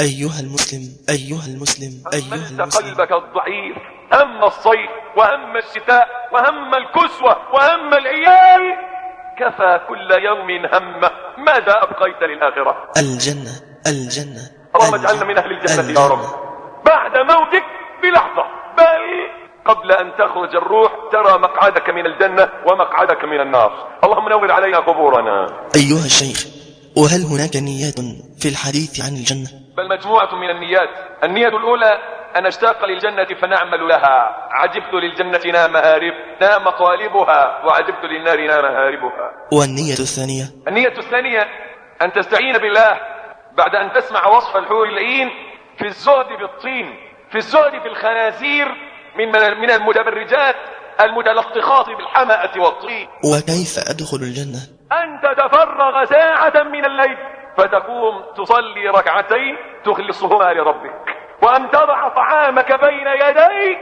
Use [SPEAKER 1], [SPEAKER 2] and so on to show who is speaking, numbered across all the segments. [SPEAKER 1] أيها المسلم أيها المسلم أيها المسلم قلبك الضعيف أما الصيف وأما الشتاء وأما الكسوة وأما العيال كفى كل يوم همه ماذا أبقيت للآخرة الجنة الجنة اللهم اجعلنا من أهل الجنة الجنة. يا رب بعد موتك بلحظة بل قبل أن تخرج الروح ترى مقعدك من الجنة ومقعدك من النار اللهم نور علينا قبورنا أيها الشيخ وهل هناك نيات في الحديث عن الجنة بل مجموعة من النيات النية الأولى أن أشتاق للجنة فنعمل لها عجبت للجنة نام هارب نام طالبها وعجبت للنار نام هاربها والنية الثانية النية الثانية أن تستعين بالله بعد أن تسمع وصف الحور العين في الزهد بالطين في الزهد في الخنازير من من المتبرجات المتلقخات بالحمأة والطين وكيف أدخل الجنة أن تتفرغ ساعة من الليل فتقوم تصلي ركعتين تخلصهما لربك وأن تضع طعامك بين يديك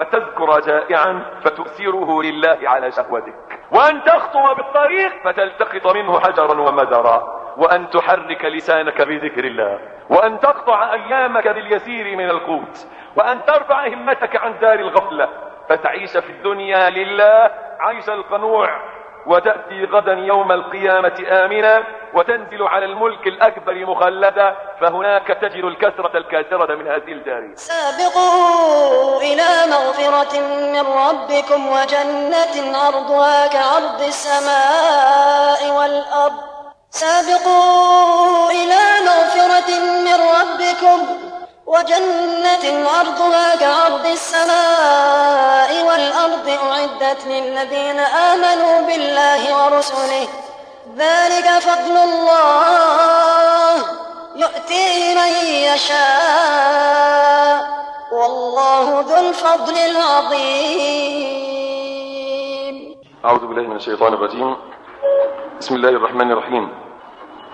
[SPEAKER 1] فتذكر جائعا فتؤثره لله على شهوتك وأن تخطو بالطريق فتلتقط منه حجرا ومدرا وأن تحرك لسانك بذكر الله وأن تقطع أيامك باليسير من القوت وأن ترفع همتك عن دار الغفلة فتعيش في الدنيا لله عيش القنوع وتأتي غدا يوم القيامة آمنا وتنزل على الملك الأكبر مخلدا فهناك تجد الكثرة الكاثرة من هذه الجارية سابقوا إلى مغفرة من ربكم وجنة عرضها كعرض السماء والأرض سابقوا إلى مغفرة من ربكم وجنة عرضها كعرض السماء والأرض أعدت للذين آمنوا بالله ورسله ذلك فضل الله يؤتيه من يشاء والله ذو الفضل العظيم أعوذ بالله من الشيطان الرجيم بسم الله الرحمن الرحيم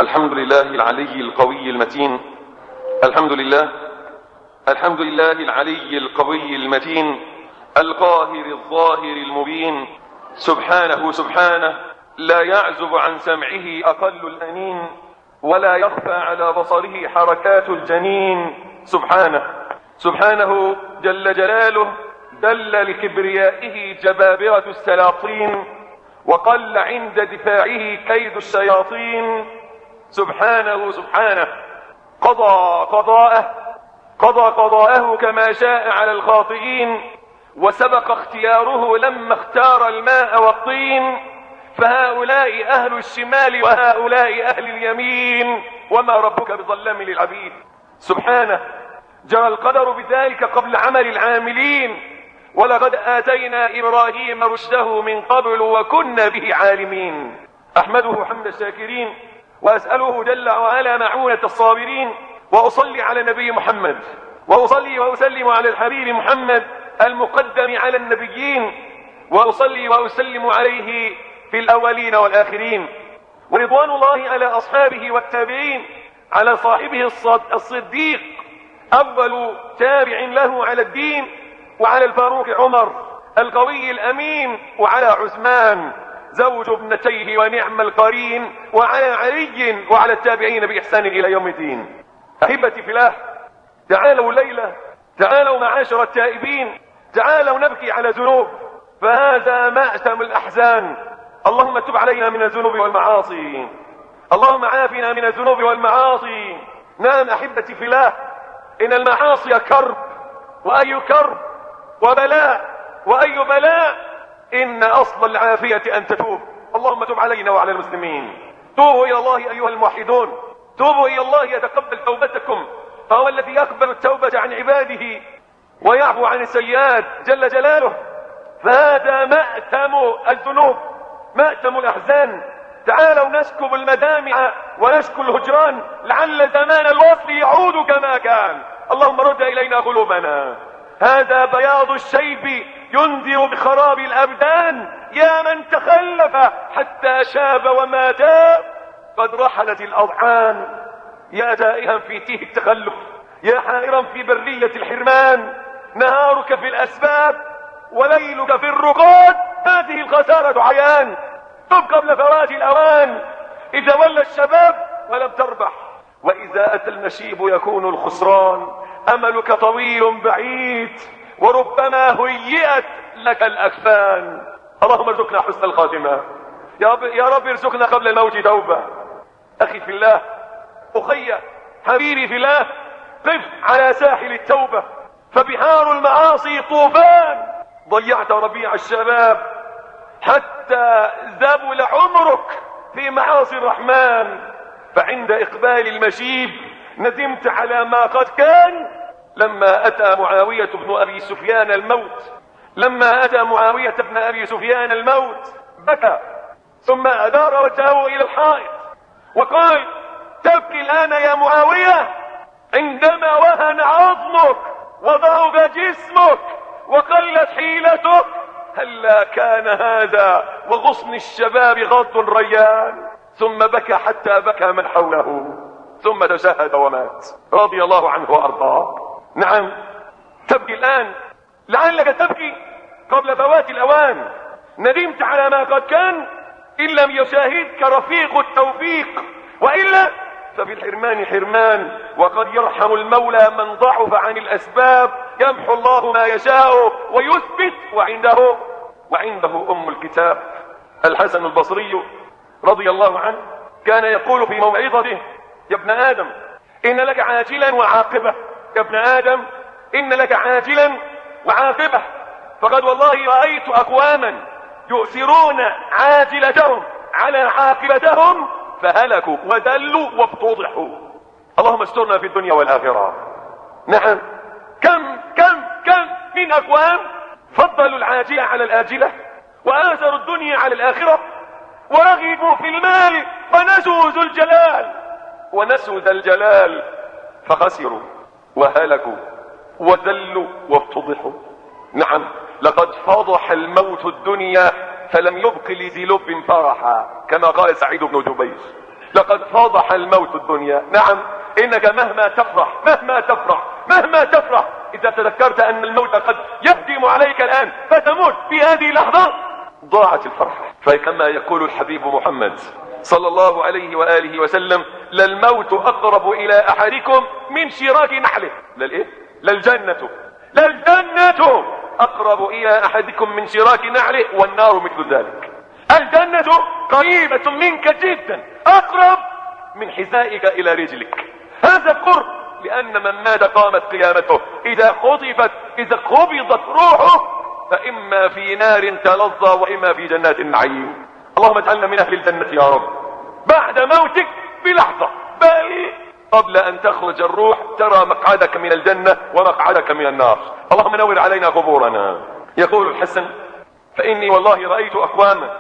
[SPEAKER 1] الحمد لله العلي القوي المتين الحمد لله الحمد لله العلي القوي المتين القاهر الظاهر المبين سبحانه سبحانه لا يعزب عن سمعه أقل الأنين ولا يخفى على بصره حركات الجنين سبحانه سبحانه جل جلاله دل لكبريائه جبابرة السلاطين وقل عند دفاعه كيد الشياطين سبحانه سبحانه قضى قضاءه قضى قضاءه كما شاء على الخاطئين وسبق اختياره لما اختار الماء والطين فهؤلاء أهل الشمال وهؤلاء أهل اليمين وما ربك بظلام للعبيد سبحانه جرى القدر بذلك قبل عمل العاملين ولقد آتينا إبراهيم رشده من قبل وكنا به عالمين أحمده حمد الشاكرين وأسأله جل وعلا معونة الصابرين وأصلي على نبي محمد وأصلي وأسلم على الحبيب محمد المقدم على النبيين وأصلي وأسلم عليه في الأولين والآخرين ورضوان الله على أصحابه والتابعين على صاحبه الصديق أول تابع له على الدين وعلى الفاروق عمر القوي الأمين وعلى عثمان زوج ابنتيه ونعم القرين وعلى علي وعلى التابعين بإحسان إلى يوم الدين احبتي في الله تعالوا ليله تعالوا معاشر التائبين تعالوا نبكي على ذنوب فهذا مأتم الأحزان اللهم تب علينا من الذنوب والمعاصي اللهم عافنا من الذنوب والمعاصي نعم أحبتي في الله إن المعاصي كرب وأي كرب وبلاء وأي بلاء إن أصل العافية أن تتوب اللهم تب علينا وعلى المسلمين توبوا إلى الله أيها الموحدون توبوا إلى الله يتقبل توبة فهو الذي يقبل التوبة عن عباده ويعفو عن السيئات جل جلاله فهذا مأتم الذنوب مأتم الأحزان تعالوا نسكب المدامع ونشكو الهجران لعل زمان الوصل يعود كما كان اللهم رد إلينا قلوبنا هذا بياض الشيب ينذر بخراب الأبدان يا من تخلف حتى شاب وما داب قد رحلت الأضعان يا دائها في تيه التخلف يا حائرا في برية الحرمان نهارك في الأسباب وليلك في الرقاد هذه الخسارة عيان طب قبل فوات الأوان إذا ولى الشباب ولم تربح وإذا أتى النشيب يكون الخسران أملك طويل بعيد وربما هيئت لك الأكفان اللهم ارزقنا حسن الخاتمة يا رب, يا رب ارزقنا قبل الموت توبة أخي في الله أخي حبيبي في الله قف على ساحل التوبة فبحار المعاصي طوفان ضيعت ربيع الشباب حتى ذبل عمرك في معاصي الرحمن فعند إقبال المشيب ندمت على ما قد كان لما أتى معاوية بن أبي سفيان الموت لما أتى معاوية بن أبي سفيان الموت بكى ثم أدار وجهه إلى الحائط وقال تبكي الآن يا معاوية عندما وهن عظمك وضعف جسمك وقلت حيلتك هلا كان هذا وغصن الشباب غض الريان ثم بكى حتى بكى من حوله ثم تشهد ومات رضي الله عنه وارضاه نعم تبكي الان لعلك تبكي قبل فوات الاوان ندمت على ما قد كان ان لم يشاهدك رفيق التوفيق والا ففي الحرمان حرمان وقد يرحم المولى من ضعف عن الأسباب يمحو الله ما يشاء ويثبت وعنده وعنده أم الكتاب الحسن البصري رضي الله عنه كان يقول في موعظته يا ابن آدم إن لك عاجلا وعاقبة يا ابن آدم إن لك عاجلا وعاقبة فقد والله رأيت أقواما يؤثرون عاجلتهم على عاقبتهم فهلكوا وذلوا وافتضحوا اللهم استرنا في الدنيا والآخرة نعم كم كم كم من أقوام فضلوا العاجلة على الآجلة وآثروا الدنيا على الآخرة ورغبوا في المال ونسوا ذو الجلال ونسوا ذا الجلال فخسروا وهلكوا وذلوا وافتضحوا نعم لقد فضح الموت الدنيا فلم يبق لب فرحا كما قال سعيد بن جبير لقد فاضح الموت الدنيا نعم انك مهما تفرح مهما تفرح مهما تفرح اذا تذكرت ان الموت قد يهدم عليك الان فتموت في هذه اللحظة ضاعت الفرحة فكما يقول الحبيب محمد صلى الله عليه وآله وسلم للموت أقرب إلى أحدكم من شراك نحله للإيه؟ للجنة للجنة أقرب إلى أحدكم من شراك نعله والنار مثل ذلك الجنة قريبة منك جدا أقرب من حذائك إلى رجلك هذا قرب لأن من مات قامت قيامته إذا خطفت إذا قبضت روحه فإما في نار تلظى وإما في جنات النعيم اللهم اجعلنا من أهل الجنة يا رب بعد موتك بلحظة بل قبل أن تخرج الروح ترى مقعدك من الجنة ومقعدك من النار اللهم نور علينا قبورنا يقول الحسن فإني والله رأيت أقواما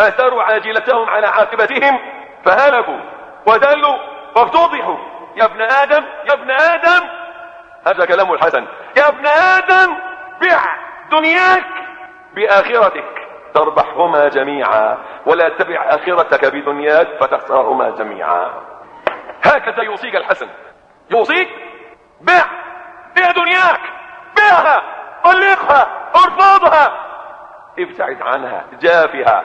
[SPEAKER 1] آثروا عاجلتهم على عاقبتهم فهلكوا ودلوا وافتضحوا يا ابن آدم يا ابن آدم هذا كلام الحسن يا ابن آدم بع دنياك بآخرتك تربحهما جميعا ولا تبع آخرتك بدنياك فتخسرهما جميعا هكذا يوصيك الحسن يوصيك بيع بيع دنياك بيعها طلقها ارفضها ابتعد عنها جافها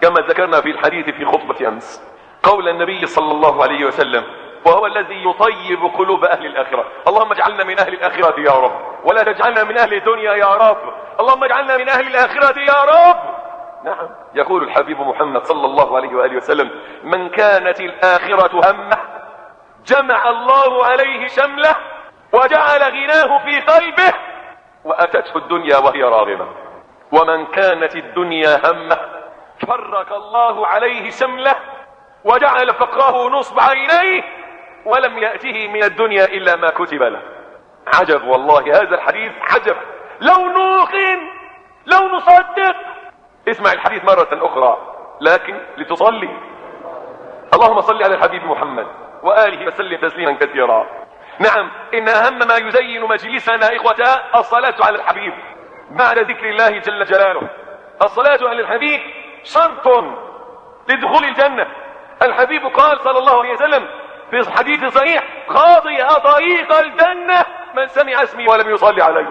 [SPEAKER 1] كما ذكرنا في الحديث في خطبة أمس قول النبي صلى الله عليه وسلم وهو الذي يطيب قلوب أهل الآخرة اللهم اجعلنا من أهل الآخرة يا رب ولا تجعلنا من أهل الدنيا يا رب اللهم اجعلنا من أهل الآخرة يا رب نعم يقول الحبيب محمد صلى الله عليه وآله وسلم من كانت الآخرة همه جمع الله عليه شمله وجعل غناه في قلبه وأتته الدنيا وهي راغمة ومن كانت الدنيا همه فرق الله عليه شمله وجعل فقره نصب عينيه ولم يأته من الدنيا إلا ما كتب له عجب والله هذا الحديث عجب لو نوقن لو نصدق اسمع الحديث مرة أخرى لكن لتصلي اللهم صل على الحبيب محمد وآله وسلم تسليما كثيرا نعم إن أهم ما يزين مجلسنا إخوة الصلاة على الحبيب بعد ذكر الله جل جلاله الصلاة على الحبيب شرط لدخول الجنة الحبيب قال صلى الله عليه وسلم في حديث صحيح قاضي طريق الجنة من سمع اسمي ولم يصلي علي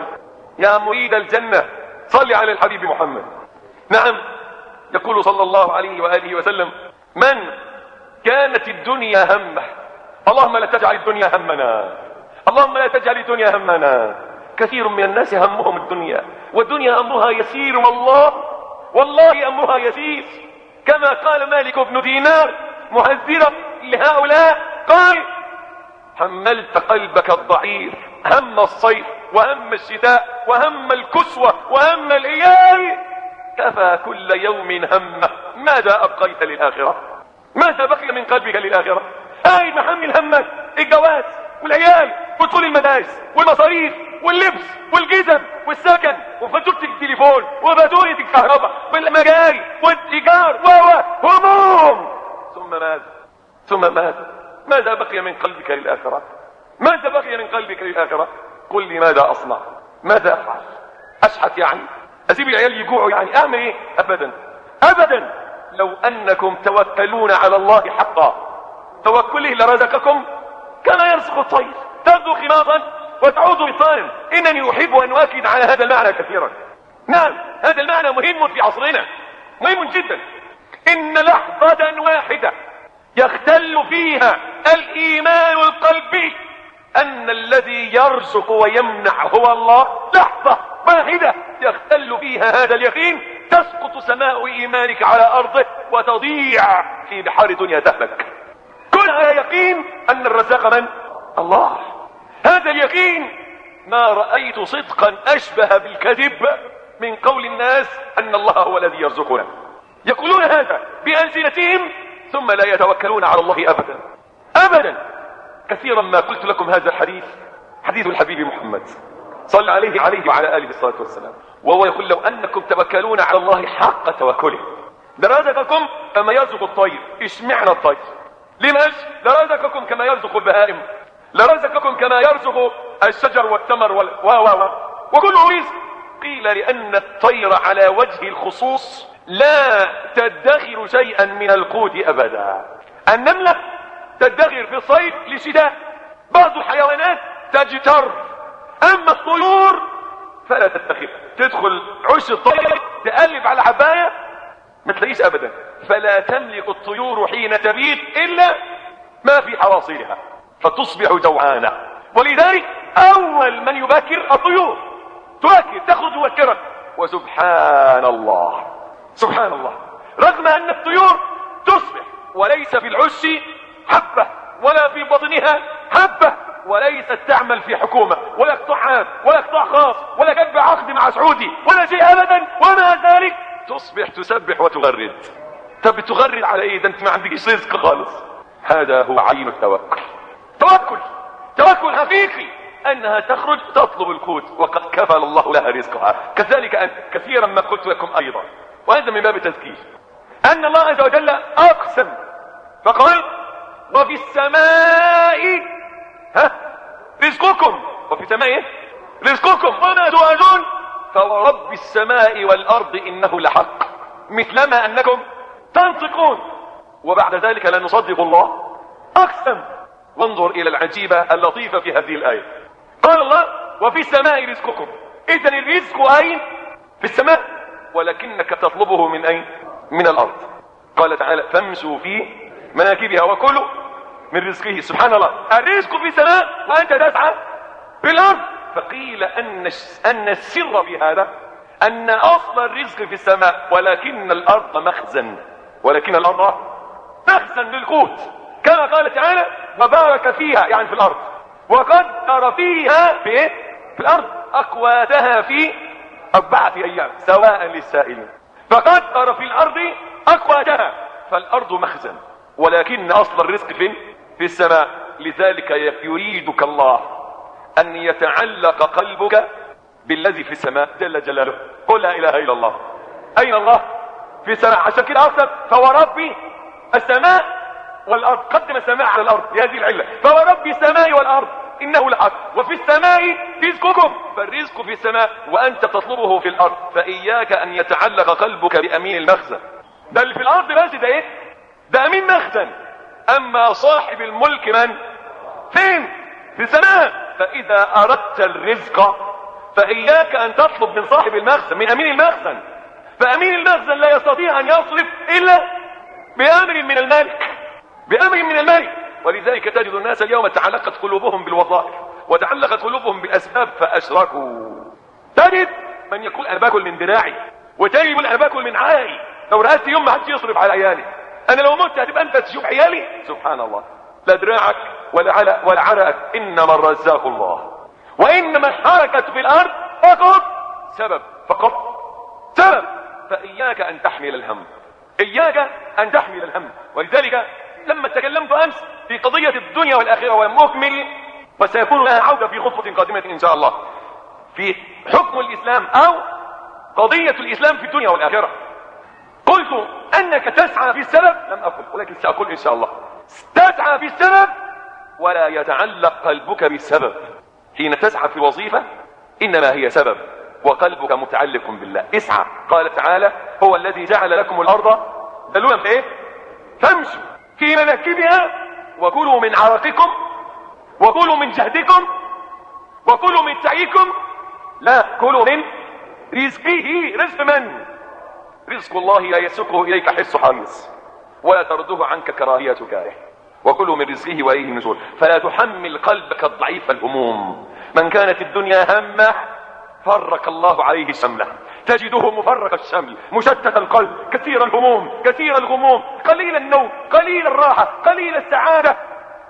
[SPEAKER 1] يا مريد الجنة صل على الحبيب محمد نعم يقول صلى الله عليه وآله وسلم من كانت الدنيا همه اللهم لا تجعل الدنيا همنا اللهم لا تجعل الدنيا همنا كثير من الناس همهم الدنيا والدنيا أمرها يسير والله والله أمرها يسير كما قال مالك بن دينار مهذرا لهؤلاء قال حملت قلبك الضعيف هم الصيف وهم الشتاء وهم الكسوة وهم الإيام كفى كل يوم همه ماذا أبقيت للآخرة ماذا بقي من قلبك للآخرة قاعد محمل همك الجواز والعيال ودخول المدارس والمصاريف واللبس والجزم والسكن وفاتورة التليفون وفاتورة الكهرباء والمجاري والتجار و هموم ثم ماذا ثم ماذا ماذا بقي من قلبك للآخرة ماذا بقي من قلبك للآخرة قل لي ماذا أصنع ماذا أفعل أشحت يعني أسيب العيال يجوعوا يعني أعمل إيه أبدا أبدا لو أنكم توكلون على الله حقا توكله لرزقكم كما يرزق الطير تبدو خماطا وتعود بطانا إنني أحب أن أؤكد على هذا المعنى كثيرا نعم هذا المعنى مهم في عصرنا مهم جدا إن لحظة واحدة يختل فيها الإيمان القلبي أن الذي يرزق ويمنع هو الله لحظة واحدة يختل فيها هذا اليقين تسقط سماء إيمانك على أرضه وتضيع في بحار دنيا تهلك كن على يقين أن الرزاق من؟ الله هذا اليقين ما رأيت صدقا أشبه بالكذب من قول الناس أن الله هو الذي يرزقنا يقولون هذا بألسنتهم ثم لا يتوكلون على الله أبدا أبدا كثيرا ما قلت لكم هذا الحديث حديث الحبيب محمد صلى عليه عليه وعلى آله الصلاة والسلام وهو يقول لو أنكم توكلون على الله حق توكله لرزقكم كما يرزق الطير اشمعنى الطير لماذا لرزقكم كما يرزق البهائم لرزقكم كما يرزق الشجر والتمر وال... و و و وكله رزق قيل لأن الطير على وجه الخصوص لا تدخر شيئا من القوت أبدا النملة تدخر في الصيد لشداء بعض الحيوانات تجتر اما الطيور فلا تتخذها تدخل عش الطير تقلب على عباية ما تلاقيش ابدا فلا تملك الطيور حين تبيت الا ما في حواصيلها فتصبح جوعانة ولذلك اول من يباكر الطيور تباكر تخرج وكرا وسبحان الله سبحان الله رغم ان الطيور تصبح وليس في العش حبة ولا في بطنها حبة وليست تعمل في حكومة ولا قطاع عام ولا قطاع خاص ولا كتب عقد مع سعودي ولا شيء أبدا ومع ذلك تصبح تسبح وتغرد طب تغرد على ايه ده انت ما عندكش رزق خالص هذا هو عين التوكل توكل توكل حقيقي انها تخرج تطلب القوت وقد كفل الله لها رزقها كذلك انت كثيرا ما قلت لكم ايضا وهذا من باب التذكير ان الله عز وجل اقسم فقال وفي السماء ها رزقكم وفي سماء ايه رزقكم وما تؤجون فورب السماء والارض انه لحق مثلما انكم تنطقون وبعد ذلك لا نصدق الله اقسم وانظر الى العجيبه اللطيفه في هذه الايه قال الله وفي السماء رزقكم اذا الرزق اين في السماء ولكنك تطلبه من اين من الارض قال تعالى فامسوا في مناكبها وكلوا من رزقه سبحان الله الرزق في سماء وأنت تسعى في الأرض فقيل أن أن السر في هذا أن أصل الرزق في السماء ولكن الأرض مخزن ولكن الأرض مخزن للقوت كما قال تعالى وبارك فيها يعني في الأرض وقدر فيها في إيه؟ في الأرض أقواتها في أربعة أيام سواء للسائلين فقدر في الأرض أقواتها فالأرض مخزن ولكن أصل الرزق فين في السماء لذلك يريدك الله أن يتعلق قلبك بالذي في السماء جل جلاله قل لا إله إلا الله أين الله في السماء عشان كده أصلا فوربي السماء والأرض قدم السماء على الأرض هذه العلة فوربي السماء والأرض إنه الحق وفي السماء رزقكم فالرزق في السماء وأنت تطلبه في الأرض فإياك أن يتعلق قلبك بأمين المخزن ده اللي في الأرض بس ده إيه ده أمين مخزن اما صاحب الملك من فين في الزمان فاذا اردت الرزق فاياك ان تطلب من صاحب المخزن من امين المخزن فامين المخزن لا يستطيع ان يصرف الا بامر من الملك بامر من الملك ولذلك تجد الناس اليوم تعلقت قلوبهم بالوظائف وتعلقت قلوبهم بالاسباب فاشركوا تجد من يقول انا باكل من دراعي وتجد يقول انا باكل من عائي لو رأيت يوم ما حدش يصرف على عيالي انا لو مت هتبقى انت تشوف عيالي سبحان الله لا دراعك ولا علق ولا عرقك انما الرزاق الله وانما الحركة في الارض فقط سبب فقط سبب فاياك ان تحمل الهم اياك ان تحمل الهم ولذلك لما تكلمت امس في قضية الدنيا والاخرة ومكمل وسيكون لها عودة في خطوة قادمة ان شاء الله في حكم الاسلام او قضية الاسلام في الدنيا والاخرة قلت أنك تسعى في السبب لم أقل ولكن سأقول إن شاء الله تسعى في السبب ولا يتعلق قلبك بالسبب حين تسعى في وظيفة إنما هي سبب وقلبك متعلق بالله اسعى قال تعالى هو الذي جعل لكم الأرض دلونا في إيه فامشوا في مناكبها وكلوا من عرقكم وكلوا من جهدكم وكلوا من سعيكم لا كلوا من رزقه رزق من رزق الله لا يسوقه إليك حس حريص ولا ترده عنك كراهية كاره وكل من رزقه وإليه النزول فلا تحمل قلبك الضعيف الهموم من كانت الدنيا همه فرق الله عليه شمله تجده مفرق الشمل مشتت القلب كثير الهموم كثير الغموم قليل النوم قليل الراحة قليل السعادة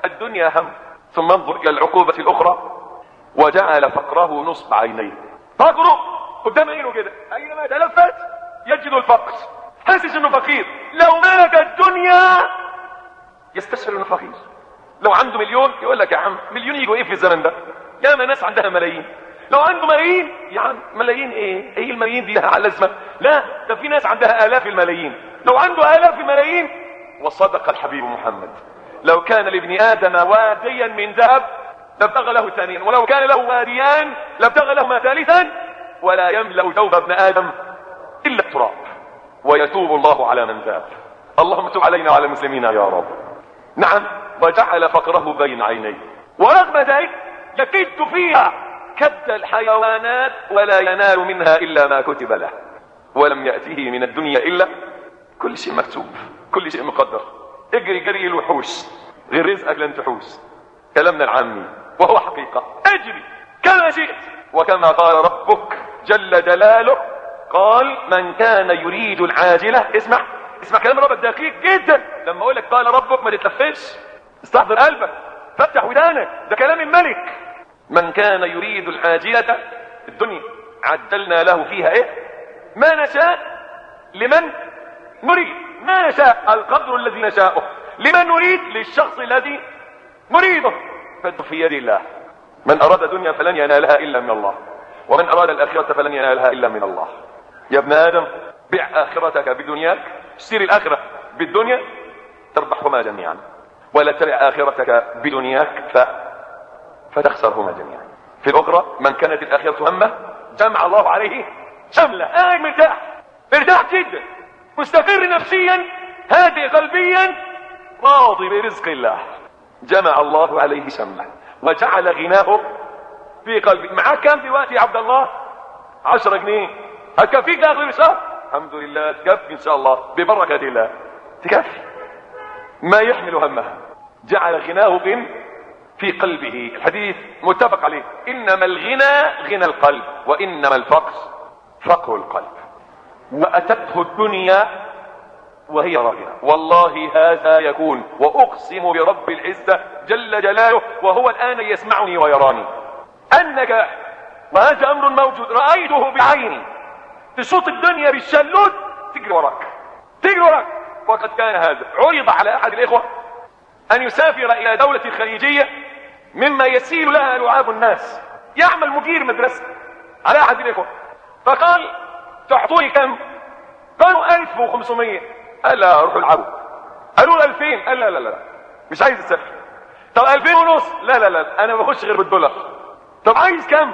[SPEAKER 1] الدنيا هم ثم انظر إلى العقوبة الأخرى وجعل فقره نصب عينيه فقره قدام عينه كده أينما تلفت يجد الفقر حاسس انه فقير لو ملك الدنيا يستسهل انه فقير لو عنده مليون يقول لك يا عم مليون يجوا ايه في الزمن ده ياما ناس عندها ملايين لو عنده ملايين يا عم ملايين ايه ايه الملايين دي لها لازمه لا ده في ناس عندها الاف الملايين لو عنده الاف الملايين وصدق الحبيب محمد لو كان لابن ادم واديا من ذهب لابتغى له ثانيا ولو كان له واديان لابتغى لهما ثالثا ولا يملا جوف ابن ادم إلا التراب ويتوب الله على من تاب اللهم تب علينا وعلى المسلمين يا رب نعم وجعل فقره بين عينيه ورغم ذلك يكد فيها كد الحيوانات ولا ينال منها إلا ما كتب له ولم يأته من الدنيا إلا كل شيء مكتوب كل شيء مقدر اجري جري الوحوش غير رزقك لن تحوس كلامنا العامي وهو حقيقة اجري كما شئت وكما قال ربك جل جلاله قال من كان يريد العاجلة اسمع اسمع كلام الرب دقيق جدا لما اقول لك قال ربك ما تتلفش استحضر قلبك فتح ودانك ده كلام الملك من كان يريد العاجلة الدنيا عدلنا له فيها ايه ما نشاء لمن نريد ما نشاء القدر الذي نشاءه لمن نريد للشخص الذي نريده فد في يد الله من اراد دنيا فلن ينالها الا من الله ومن اراد الاخره فلن ينالها الا من الله يا ابن آدم بع آخرتك بدنياك اشتري الآخرة بالدنيا تربحهما جميعا ولا تبع آخرتك بدنياك ف... فتخسرهما جميعا في الأخرى من كانت الآخرة همه جمع الله عليه شملة اي آه مرتاح مرتاح جدا مستقر نفسيا هادئ قلبيا راضي برزق الله جمع الله عليه شمله وجعل غناه في قلبه معاه كام دلوقتي يا عبد الله 10 جنيه هكفيك لاخر الشهر الحمد لله تكفي ان شاء الله ببركة الله تكفي ما يحمل همها جعل غناه غن في قلبه الحديث متفق عليه انما الغنى غنى القلب وانما الفقر فقر القلب واتته الدنيا وهي راغنة والله هذا يكون واقسم برب العزة جل جلاله وهو الان يسمعني ويراني انك وهذا امر موجود رايته بعيني صوت الدنيا بالشلوت تجري وراك تجري وراك وقد كان هذا عرض على أحد الإخوة أن يسافر إلى دولة خليجية مما يسيل لها لعاب الناس يعمل مدير مدرسة على أحد الإخوة فقال تحطوني كم قالوا 1500 قال لا روحوا العبوا قالوا 2000 قال لا لا لا مش عايز السفر طب 2000 ونص لا لا لا انا ما بخش غير بالدولار طب عايز كم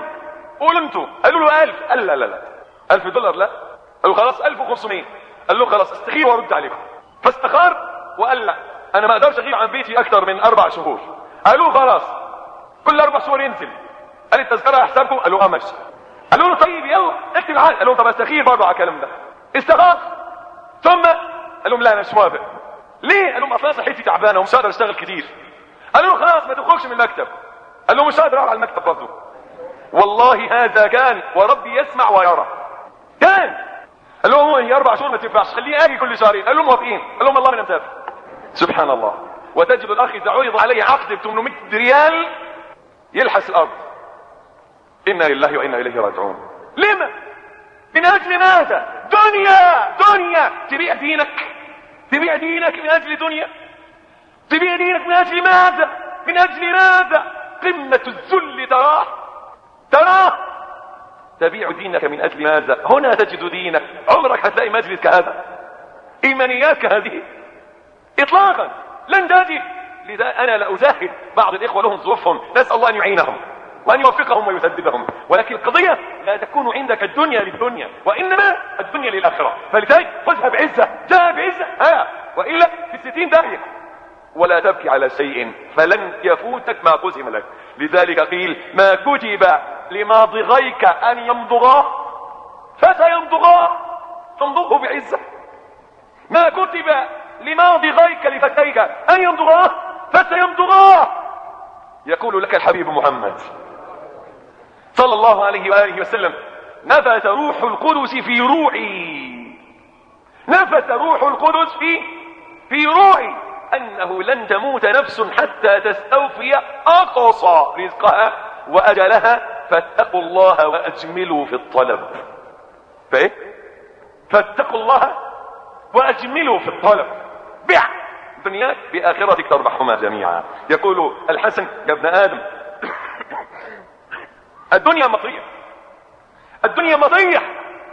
[SPEAKER 1] قول انتوا قالوا له 1000 قال لا لا لا 1000 دولار لا قال له خلاص 1500 قال له خلاص استخير وارد عليكم فاستخار وقال لا انا ما اقدرش اغيب عن بيتي اكتر من اربع شهور قالوا خلاص كل اربع شهور ينزل قال التذكره على حسابكم قالوا اه ماشي قالوا له طيب يلا اكتب عقد قال لهم طب استخير برضه على الكلام ده استخار ثم قال لهم لا انا مش موافق ليه قال لهم اصل انا صحتي تعبانه ومش قادر اشتغل كتير قالوا له خلاص ما تخرجش من المكتب قال له مش قادر اروح على المكتب برضه والله هذا كان وربي يسمع ويرى كان قال لهم هي اربع شهور ما تنفعش خليه اجي كل شهرين قال لهم موافقين قال لهم والله انا مسافر سبحان الله وتجد الاخ اذا عرض عليه عقد ب 800 ريال يلحس الارض انا لله وانا اليه راجعون لما من اجل ماذا دنيا دنيا تبيع دينك تبيع دينك من اجل دنيا تبيع دينك من اجل ماذا من اجل ماذا قمة الذل تراه تراه تبيع دينك من أجل ماذا هنا تجد دينك عمرك هتلاقي مجلس كهذا إيمانيات كهذه إطلاقا لن تجد لذا أنا لا أجاهد بعض الإخوة لهم ظروفهم نسأل الله أن يعينهم وأن يوفقهم ويسددهم ولكن القضية لا تكون عندك الدنيا للدنيا وإنما الدنيا للآخرة فلذلك خذها بعزة جاء بعزة ها وإلا في الستين داهية ولا تبكي على شيء فلن يفوتك ما قسم لك لذلك قيل ما كتب لماضغيك أن يمضغا فسيمضغا تمضغه بعزة ما كتب لماضغيك لفتيك أن يمضغا فسيمضغا يقول لك الحبيب محمد صلى الله عليه وآله وسلم نفث روح القدس في روحي نفث روح القدس في في روحي أنه لن تموت نفس حتى تستوفي أقصى رزقها وأجلها فاتقوا الله وأجملوا في الطلب فإيه؟ فاتقوا الله وأجملوا في الطلب بع دنياك بآخرتك تربحهما جميعا يقول الحسن يا ابن آدم الدنيا مطية الدنيا مطية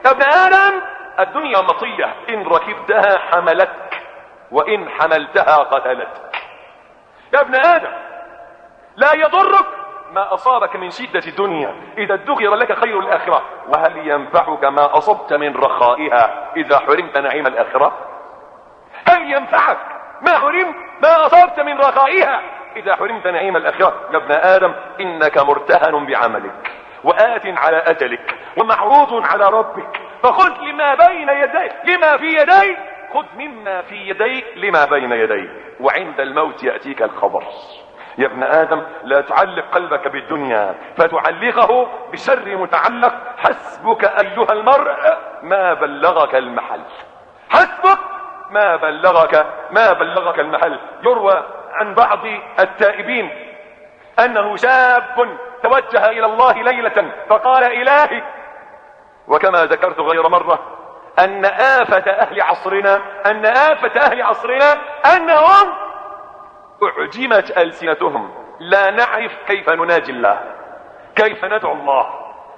[SPEAKER 1] يا ابن آدم الدنيا مطية إن ركبتها حملتك وإن حملتها قتلتك يا ابن آدم لا يضرك ما أصابك من شدة الدنيا إذا ادخر لك خير الآخرة وهل ينفعك ما أصبت من رخائها إذا حرمت نعيم الآخرة هل ينفعك ما حرمت ما أصبت من رخائها إذا حرمت نعيم الآخرة يا ابن آدم إنك مرتهن بعملك وآت على أجلك ومعروض على ربك فخذ لما بين يديك لما في يديك خذ مما في يديك لما بين يديك وعند الموت يأتيك الخبر يا ابن آدم لا تعلق قلبك بالدنيا فتعلقه بشر متعلق حسبك أيها المرء ما بلغك المحل حسبك ما بلغك ما بلغك المحل يروى عن بعض التائبين أنه شاب توجه إلى الله ليلة فقال إلهي وكما ذكرت غير مرة أن آفة أهل عصرنا أن آفة أهل عصرنا أنهم أعجمت ألسنتهم لا نعرف كيف نناجي الله كيف ندعو الله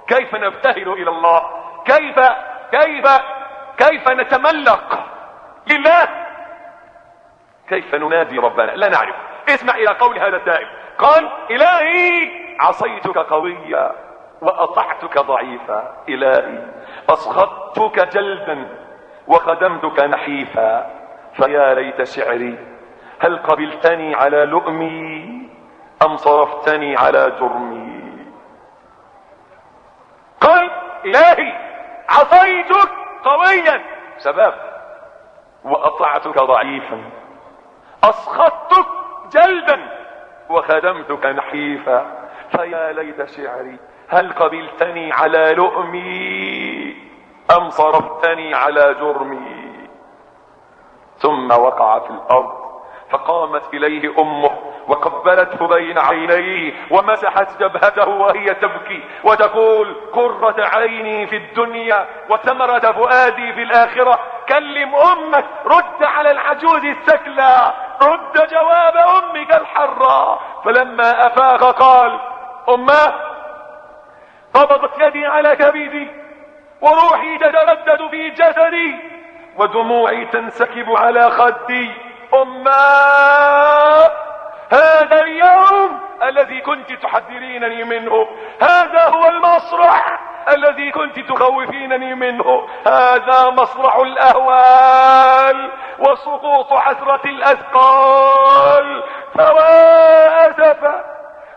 [SPEAKER 1] كيف نبتهل إلى الله كيف كيف كيف نتملق لله كيف ننادي ربنا لا نعرف اسمع إلى قول هذا التائب قال إلهي عصيتك قويا وأطعتك ضعيفا إلهي أسخطتك جلدا وخدمتك نحيفا فيا ليت شعري هل قبلتني على لؤمي أم صرفتني على جرمي قل إلهي عصيتك قويا شباب وأطعتك ضعيفا أسخطتك جلدا وخدمتك نحيفا فيا ليت شعري هل قبلتني على لؤمي أم صرفتني على جرمي ثم وقع في الأرض فقامت إليه أمه وقبلته بين عينيه ومسحت جبهته وهي تبكي وتقول قرة عيني في الدنيا وثمرة فؤادي في الآخرة كلم أمك رد على العجوز السكلى رد جواب أمك الحرة فلما أفاق قال أمه قبضت يدي على كبدي وروحي تتردد في جسدي ودموعي تنسكب على خدي أمّا هذا اليوم الذي كنت تحذرينني منه هذا هو المسرح الذي كنت تخوفينني منه هذا مسرح الأهوال وسقوط حسرة الأثقال فوا أسفا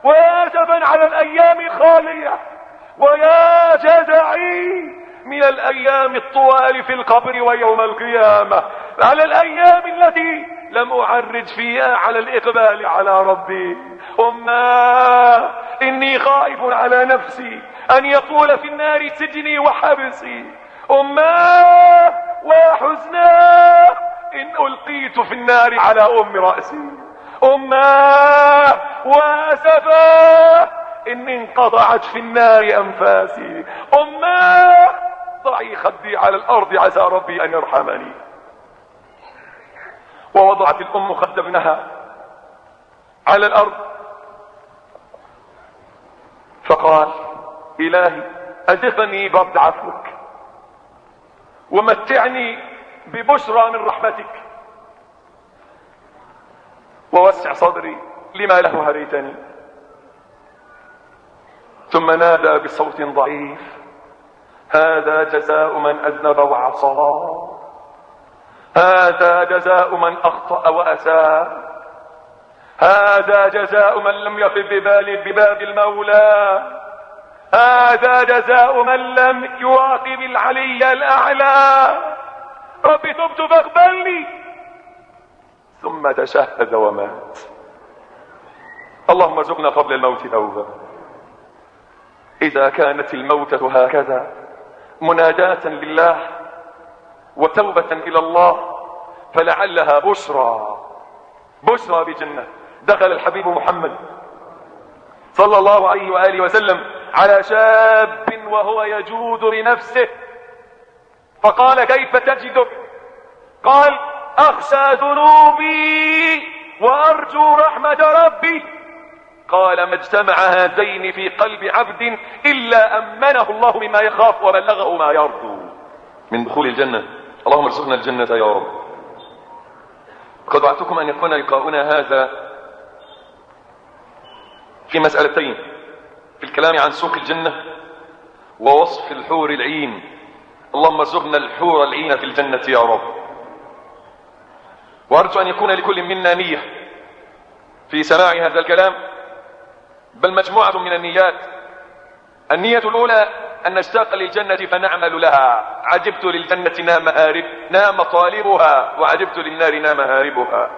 [SPEAKER 1] وأسفا على الأيام الخالية ويا جدعي من الأيام الطوال في القبر ويوم القيامة على الأيام التي لم أعرج فيها على الإقبال على ربي أما إني خائف على نفسي أن يقول في النار سجني وحبسي أما وحزنا إن ألقيت في النار على أم رأسي أما وأسفا ان انقطعت في النار انفاسي اما ضعي خدي على الارض عسى ربي ان يرحمني ووضعت الام خد ابنها على الارض فقال الهي اجفني برد عفوك ومتعني ببشرى من رحمتك ووسع صدري لما له هريتني ثم نادى بصوت ضعيف هذا جزاء من أذنب وعصى هذا جزاء من أخطأ وأساء هذا جزاء من لم يقف ببال بباب المولى هذا جزاء من لم يعاقب العلي الأعلى ربي تبت فاقبلني ثم تشهد ومات اللهم ارزقنا قبل الموت توبه إذا كانت الموتة هكذا مناجاة لله وتوبة إلى الله فلعلها بشرى بشرى بجنة دخل الحبيب محمد صلى الله عليه وآله وسلم على شاب وهو يجود لنفسه فقال كيف تجدك قال أخشى ذنوبي وأرجو رحمة ربي قال ما اجتمع هاتين في قلب عبد إلا أمنه الله مما يخاف وبلغه ما يرجو من دخول الجنة اللهم ارزقنا الجنة يا رب قد وعدتكم أن يكون لقاؤنا هذا في مسألتين في الكلام عن سوق الجنة ووصف الحور العين اللهم ارزقنا الحور العين في الجنة يا رب وأرجو أن يكون لكل منا نية في سماع هذا الكلام بل مجموعة من النيات النية الأولى أن نشتاق للجنة فنعمل لها عجبت للجنة نام آرب نام طالبها وعجبت للنار نام هاربها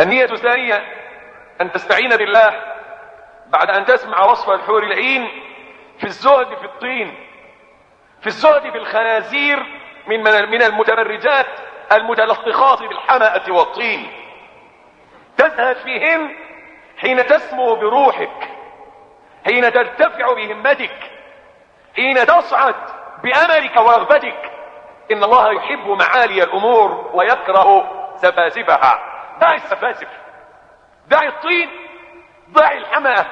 [SPEAKER 1] النية الثانية أن تستعين بالله بعد أن تسمع وصف الحور العين في الزهد في الطين في الزهد في الخنازير من من المتبرجات المتلطخات بالحماءة والطين تزهد فيهن حين تسمو بروحك حين ترتفع بهمتك حين تصعد بأملك ورغبتك إن الله يحب معالي الأمور ويكره سفاسفها دع السفاسف دع الطين دع الحماة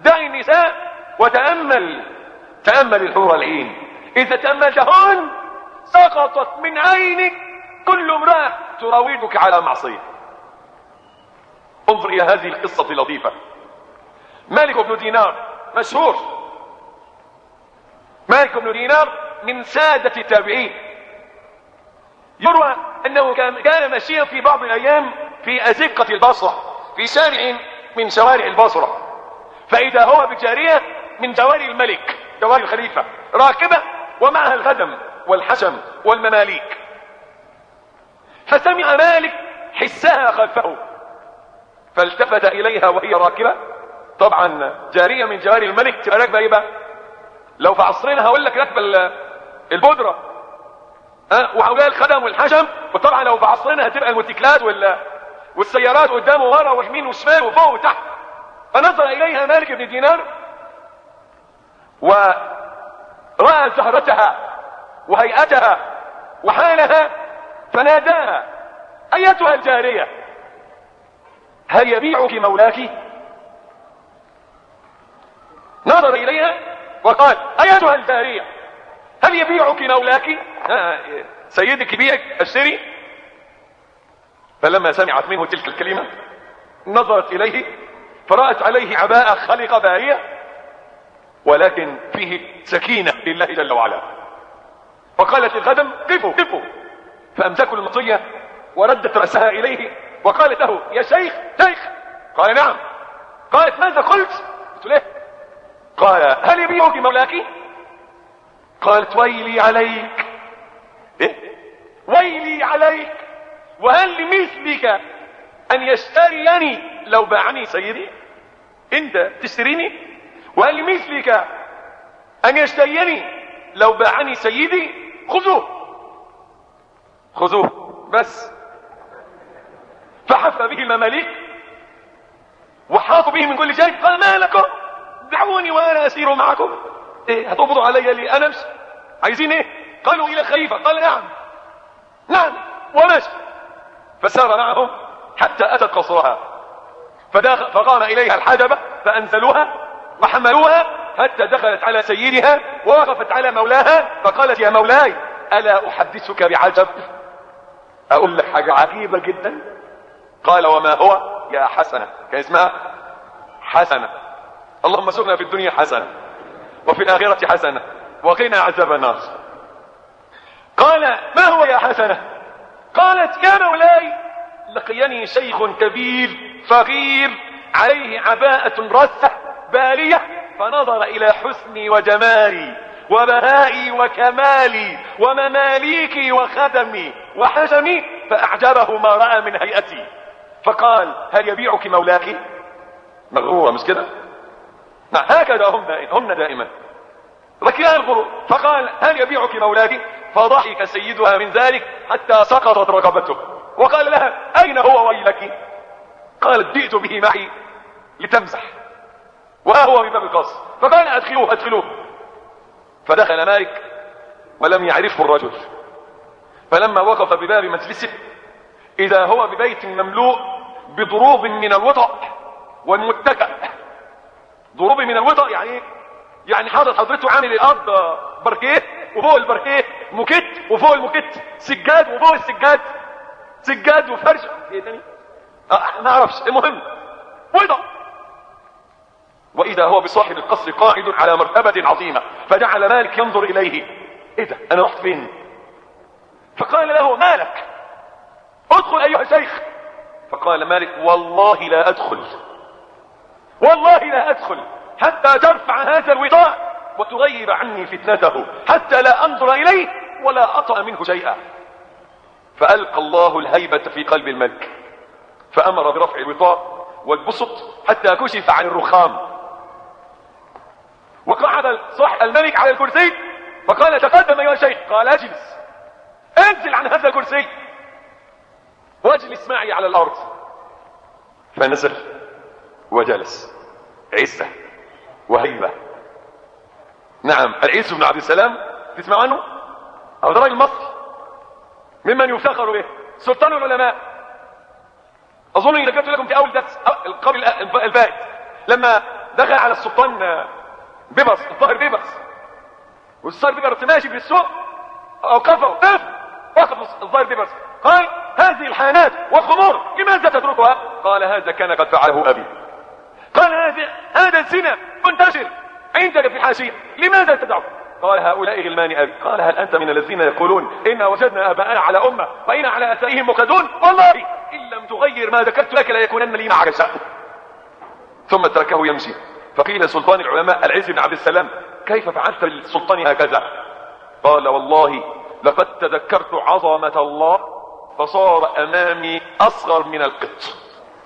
[SPEAKER 1] دع النساء وتأمل تأمل الحور العين إذا تأملتهن سقطت من عينك كل امرأة تراودك على معصية انظر إلى هذه القصة اللطيفة مالك بن دينار مشهور مالك بن دينار من سادة التابعين يروى أنه كان مشيا في بعض الأيام في أزقة البصرة في شارع من شوارع البصرة فإذا هو بجارية من جواري الملك جواري الخليفة راكبة ومعها الغدم والحشم والمماليك فسمع مالك حسها خلفه فالتفت إليها وهي راكبة طبعا جارية من جواري الملك تبقى راكبة إيه بقى لو في عصرنا هقول لك راكبة البودرة أه؟ وحولها الخدم والحشم وطبعا لو في عصرنا هتبقى الموتيكلات وال والسيارات قدام وورا ويمين وشمال وفوق وتحت فنظر إليها مالك بن دينار ورأى زهرتها وهيئتها وحالها فناداها أيتها الجارية هل يبيعك مولاك نظر إليها وقال أيتها البارية هل يبيعك مولاك سيدك بيك اشتري فلما سمعت منه تلك الكلمة نظرت إليه فرأت عليه عباءة خلق بارية ولكن فيه سكينة لله جل وعلا فقالت الخدم قفوا قفوا فأمسكوا المطية وردت رأسها إليه وقالت له يا شيخ شيخ قال نعم قالت ماذا قلت قلت له قال هل يبيعك مولاك قالت ويلي عليك إيه؟ ويلي عليك وهل لمثلك ان يشتريني لو باعني سيدي انت تشتريني وهل لمثلك ان يشتريني لو باعني سيدي خذوه خذوه بس فحف به المماليك وحاطوا به من كل جانب قال ما لكم دعوني وانا اسير معكم ايه هتقبضوا علي لي انا مش عايزين ايه قالوا الى خليفة قال نعم نعم ومشي فسار معهم حتى اتت قصرها فقام اليها الحجبة فانزلوها وحملوها حتى دخلت على سيدها ووقفت على مولاها فقالت يا مولاي ألا أحدثك بعجب أقول لك حاجة عجيبة جدا قال وما هو يا حسنة كان اسمها حسنة اللهم سرنا في الدنيا حسنة وفي الآخرة حسنة وقنا عذاب النار قال ما هو يا حسنة قالت يا مولاي لقيني شيخ كبير فقير عليه عباءة رثة بالية فنظر إلى حسني وجمالي وبهائي وكمالي ومماليكي وخدمي وحجمي فأعجبه ما رأى من هيئتي فقال هل يبيعك مولاك مغرورة مش كده نعم هكذا هم دائما هم دائما ركيان الغرور فقال هل يبيعك مولاك فضحك سيدها من ذلك حتى سقطت رقبته وقال لها أين هو ويلك قالت جئت به معي لتمزح وها هو من باب القصر فقال أدخلوه أدخلوه فدخل مالك ولم يعرفه الرجل فلما وقف بباب مجلسه إذا هو ببيت مملوء بضروب من الوطأ والمتكأ ضروب من الوطأ يعني ايه يعني حضرت حضرته عامل الارض باركيه وفوق الباركيه موكيت وفوق الموكيت سجاد وفوق السجاد سجاد وفرش ايه تاني اه ما اعرفش المهم وضع واذا هو بصاحب القصر قاعد على مرتبه عظيمه فجعل مالك ينظر اليه ايه ده انا رحت فين فقال له مالك ادخل ايها الشيخ فقال مالك والله لا أدخل والله لا أدخل حتى ترفع هذا الوطاء وتغيب عني فتنته حتى لا أنظر إليه ولا أطأ منه شيئا فألقى الله الهيبة في قلب الملك فأمر برفع الوطاء والبسط حتى كشف عن الرخام وقعد صح الملك على الكرسي فقال تقدم أيها الشيخ قال أجلس انزل عن هذا الكرسي واجلس معي على الأرض فنزل وجلس عزة وهيبة نعم العز بن عبد السلام تسمع عنه أو ده راجل مصري ممن يفتخر به سلطان العلماء أظن اني ذكرت لكم في أول درس القبل الفائت لما دخل على السلطان آه، بيبرس الظاهر بيبرس والصار بيبرس ماشي في السوق أوقفه قف اخذ الظاهر دي بس قال هذه الحانات والخمور لماذا تتركها قال هذا كان قد فعله ابي قال هذا هذا الزنا منتشر عندك في الحاشيه لماذا تدعو قال هؤلاء غلمان أبي قال هل أنت من الذين يقولون إنا وجدنا آباءنا على أمة وإنا على اسائهم مقدون والله إن لم تغير ما ذكرت لك لا يكونن لي معك ثم تركه يمشي فقيل سلطان العلماء العز بن عبد السلام كيف فعلت للسلطان هكذا قال والله لقد تذكرت عظمة الله فصار أمامي أصغر من القط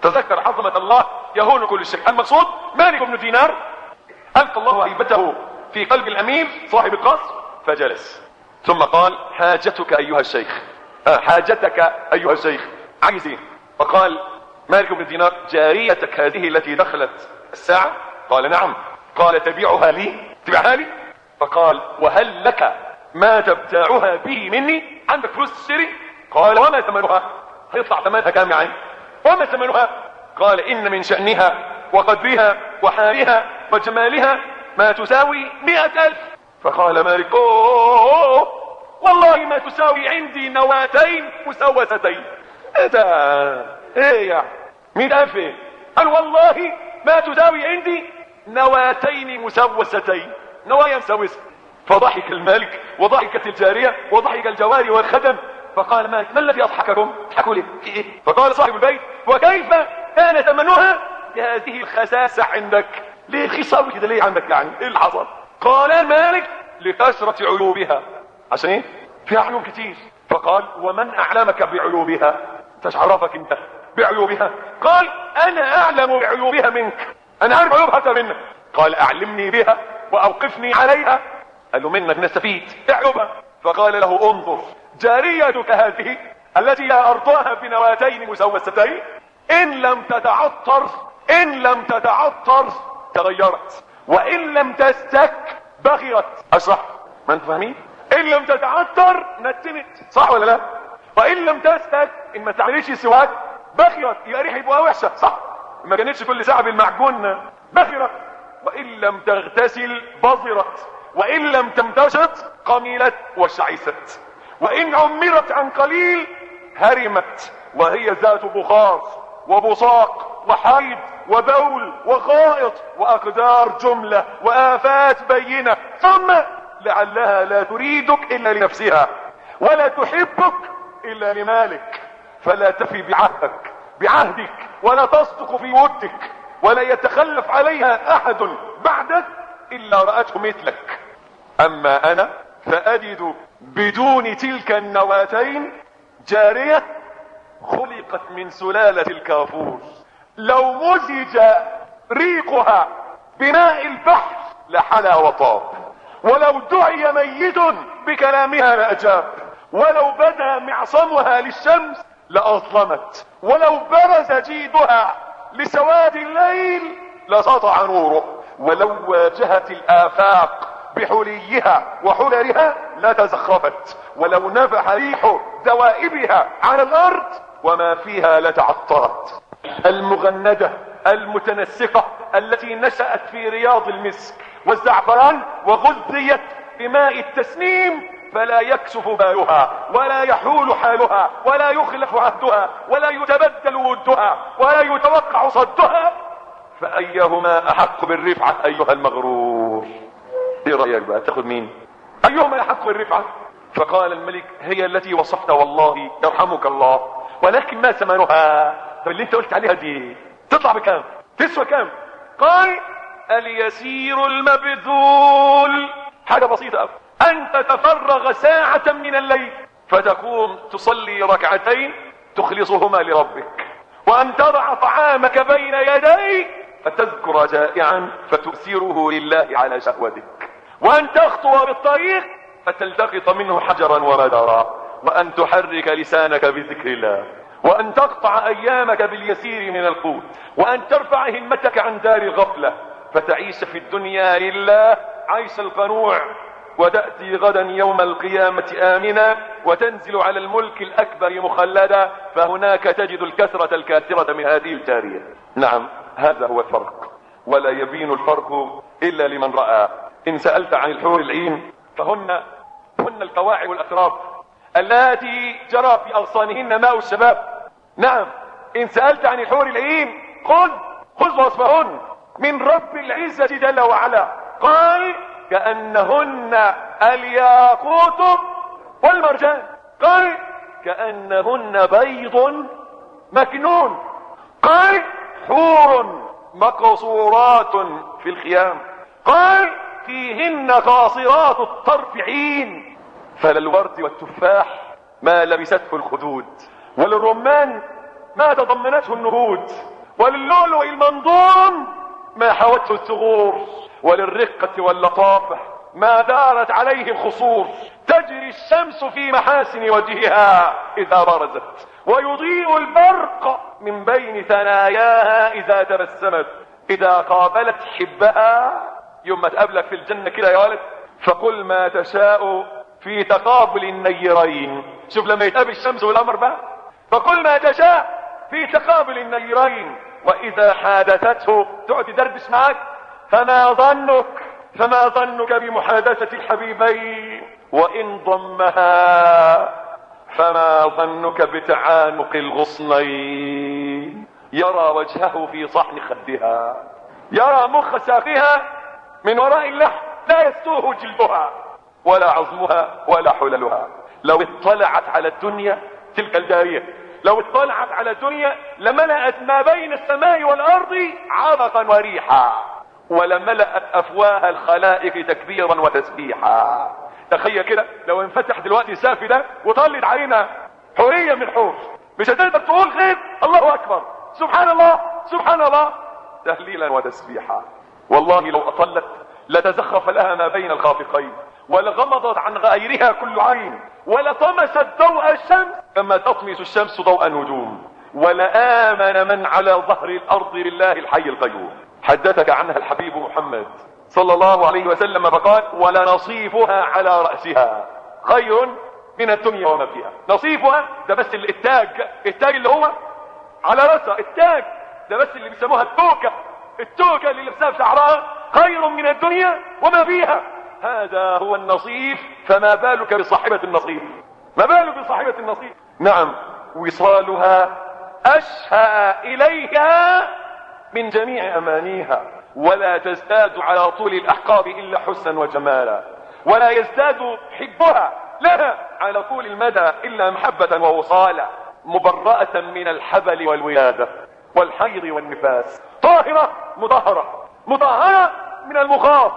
[SPEAKER 1] تذكر عظمة الله يهون كل شيء المقصود مالك بن دينار ألقى الله هيبته في قلب الأمير صاحب القصر فجلس ثم قال حاجتك أيها الشيخ آه، حاجتك أيها الشيخ عايزين فقال مالك بن دينار جاريتك هذه التي دخلت الساعة قال نعم قال تبيعها لي تبيعها لي فقال وهل لك ما تبتاعها به مني عندك فلوس تشتري قال وما ثمنها هيطلع ثمنها كام يعني وما ثمنها قال إن من شأنها وقدرها وحالها وجمالها ما تساوي مئة ألف فقال مالك أوه, أوه والله ما تساوي عندي نواتين مسوستين ده ايه يعني مئة ألف ايه قال والله ما تساوي عندي نواتين مسوستين نوايا مسوسة فضحك الملك وضحكت الجارية وضحك الجواري والخدم فقال مالك ما الذي أضحككم اضحكوا لي في إيه،, إيه فقال صاحب البيت وكيف كان ثمنها هذه الخساسة عندك ليه الخصاب كده ليه عندك يعني ايه اللي حصل قال مالك لكثرة عيوبها عشان ايه فيها عيوب كتير فقال ومن أعلمك بعيوبها تشعرفك انت بعيوبها قال أنا أعلم بعيوبها منك أنا أعرف عيوبها منك قال أعلمني بها وأوقفني عليها قال له منك نستفيد اعجبا فقال له انظر جاريتك هذه التي لا أرضاها بنواتين مسوستين إن لم تتعطر إن لم تتعطر تغيرت وإن لم تستك بغيت أشرح ما أنتم فاهمين إن لم تتعطر نتنت صح ولا لا وإن لم تستك إن ما تعمليش سواك بغيت يا ريحة يبقى وحشة صح ما كانتش كل ساعة بالمعجون بغيت وإن لم تغتسل بظرت وإن لم تمتشط قملت وشعست وإن عمرت عن قليل هرمت وهي ذات بخاص وبصاق وحيض وبول وغائط وأقدار جملة وآفات بينة ثم لعلها لا تريدك إلا لنفسها ولا تحبك إلا لمالك فلا تفي بعهدك بعهدك ولا تصدق في ودك ولا يتخلف عليها أحد بعدك إلا رأته مثلك أما أنا فأجد بدون تلك النواتين جارية خلقت من سلالة الكافور لو مزج ريقها بماء البحر لحلا وطاب ولو دعي ميت بكلامها لأجاب ولو بدا معصمها للشمس لأظلمت ولو برز جيدها لسواد الليل لسطع نوره ولو واجهت الآفاق بحليها وحللها لتزخرفت ولو نفح ريح دوائبها على الارض وما فيها لتعطرت المغندة المتنسقة التي نشأت في رياض المسك والزعفران وغذيت بماء التسنيم فلا يكسف بالها ولا يحول حالها ولا يخلف عهدها ولا يتبدل ودها ولا يتوقع صدها فأيهما أحق بالرفعة أيها المغرور ايه رأيك بقى تاخد مين ايهما يحق الرفعة فقال الملك هي التي وصفت والله يرحمك الله ولكن ما ثمنها طب اللي انت قلت عليها دي تطلع بكام تسوى كام قال اليسير المبذول حاجة بسيطة أب. أن تتفرغ ساعة من الليل فتقوم تصلي ركعتين تخلصهما لربك وأن تضع طعامك بين يديك فتذكر جائعا فتؤثره لله على شهوتك وأن تخطو بالطريق فتلتقط منه حجرا ومدرا وأن تحرك لسانك بذكر الله وأن تقطع أيامك باليسير من القوت وأن ترفع همتك عن دار الغفلة فتعيش في الدنيا لله عيش القنوع وتأتي غدا يوم القيامة آمنا وتنزل على الملك الأكبر مخلدا فهناك تجد الكثرة الكاثرة من هذه التاريخ نعم هذا هو الفرق ولا يبين الفرق إلا لمن رأى إن سألت عن الحور العين فهن هن القواعد والأتراب التي جرى في أغصانهن ماء الشباب نعم إن سألت عن الحور العين قل خذ وصفهن من رب العزة جل وعلا قال كأنهن الياقوت والمرجان قال كأنهن بيض مكنون قال حور مقصورات في الخيام قال فيهن قاصرات الطرف عين فللورد والتفاح ما لبسته الخدود وللرمان ما تضمنته النهود وللؤلؤ المنظوم ما حوته الثغور وللرقة واللطافة ما دارت عليه الخصور تجري الشمس في محاسن وجهها إذا برزت ويضيء البرق من بين ثناياها إذا تبسمت إذا قابلت حبها يوم ما تقابلك في الجنة كده يا ولد فقل ما تشاء في تقابل النيرين شوف لما يتقابل الشمس والقمر بقى فقل ما تشاء في تقابل النيرين واذا حادثته تقعد تدردش معاك فما ظنك فما ظنك بمحادثة الحبيبين وان ضمها فما ظنك بتعانق الغصنين يرى وجهه في صحن خدها يرى مخ ساقها من وراء اللحم لا يستوه جلدها ولا عظمها ولا حللها لو اطلعت على الدنيا تلك الجارية لو اطلعت على الدنيا لملأت ما بين السماء والأرض عبثا وريحا ولملأت أفواه الخلائق تكبيرا وتسبيحا تخيل كده لو انفتح دلوقتي السقف ده وطلت علينا حورية من الحور مش هتقدر تقول غير الله أكبر سبحان الله سبحان الله تهليلا وتسبيحا والله لو أطلت لتزخرف لها ما بين الخافقين ولغمضت عن غيرها كل عين ولطمست ضوء الشمس كما تطمس الشمس ضوء النجوم ولآمن من على ظهر الأرض لله الحي القيوم حدثك عنها الحبيب محمد صلى الله عليه وسلم فقال ولنصيفها على رأسها خير من الدنيا وما فيها نصيفها ده بس التاج التاج اللي هو على رأسها التاج ده بس اللي بيسموها التوكة التوكة اللي لبسها في شعرها خير من الدنيا وما فيها هذا هو النصيف فما بالك بصاحبة النصيف ما بالك بصاحبة النصيف نعم وصالها أشهى إليها من جميع أمانيها ولا تزداد على طول الأحقاب إلا حسنا وجمالا ولا يزداد حبها لها على طول المدى إلا محبة ووصالا مبرأة من الحبل والولادة والحيض والنفاس طاهرة مطهرة مطهرة من المخاط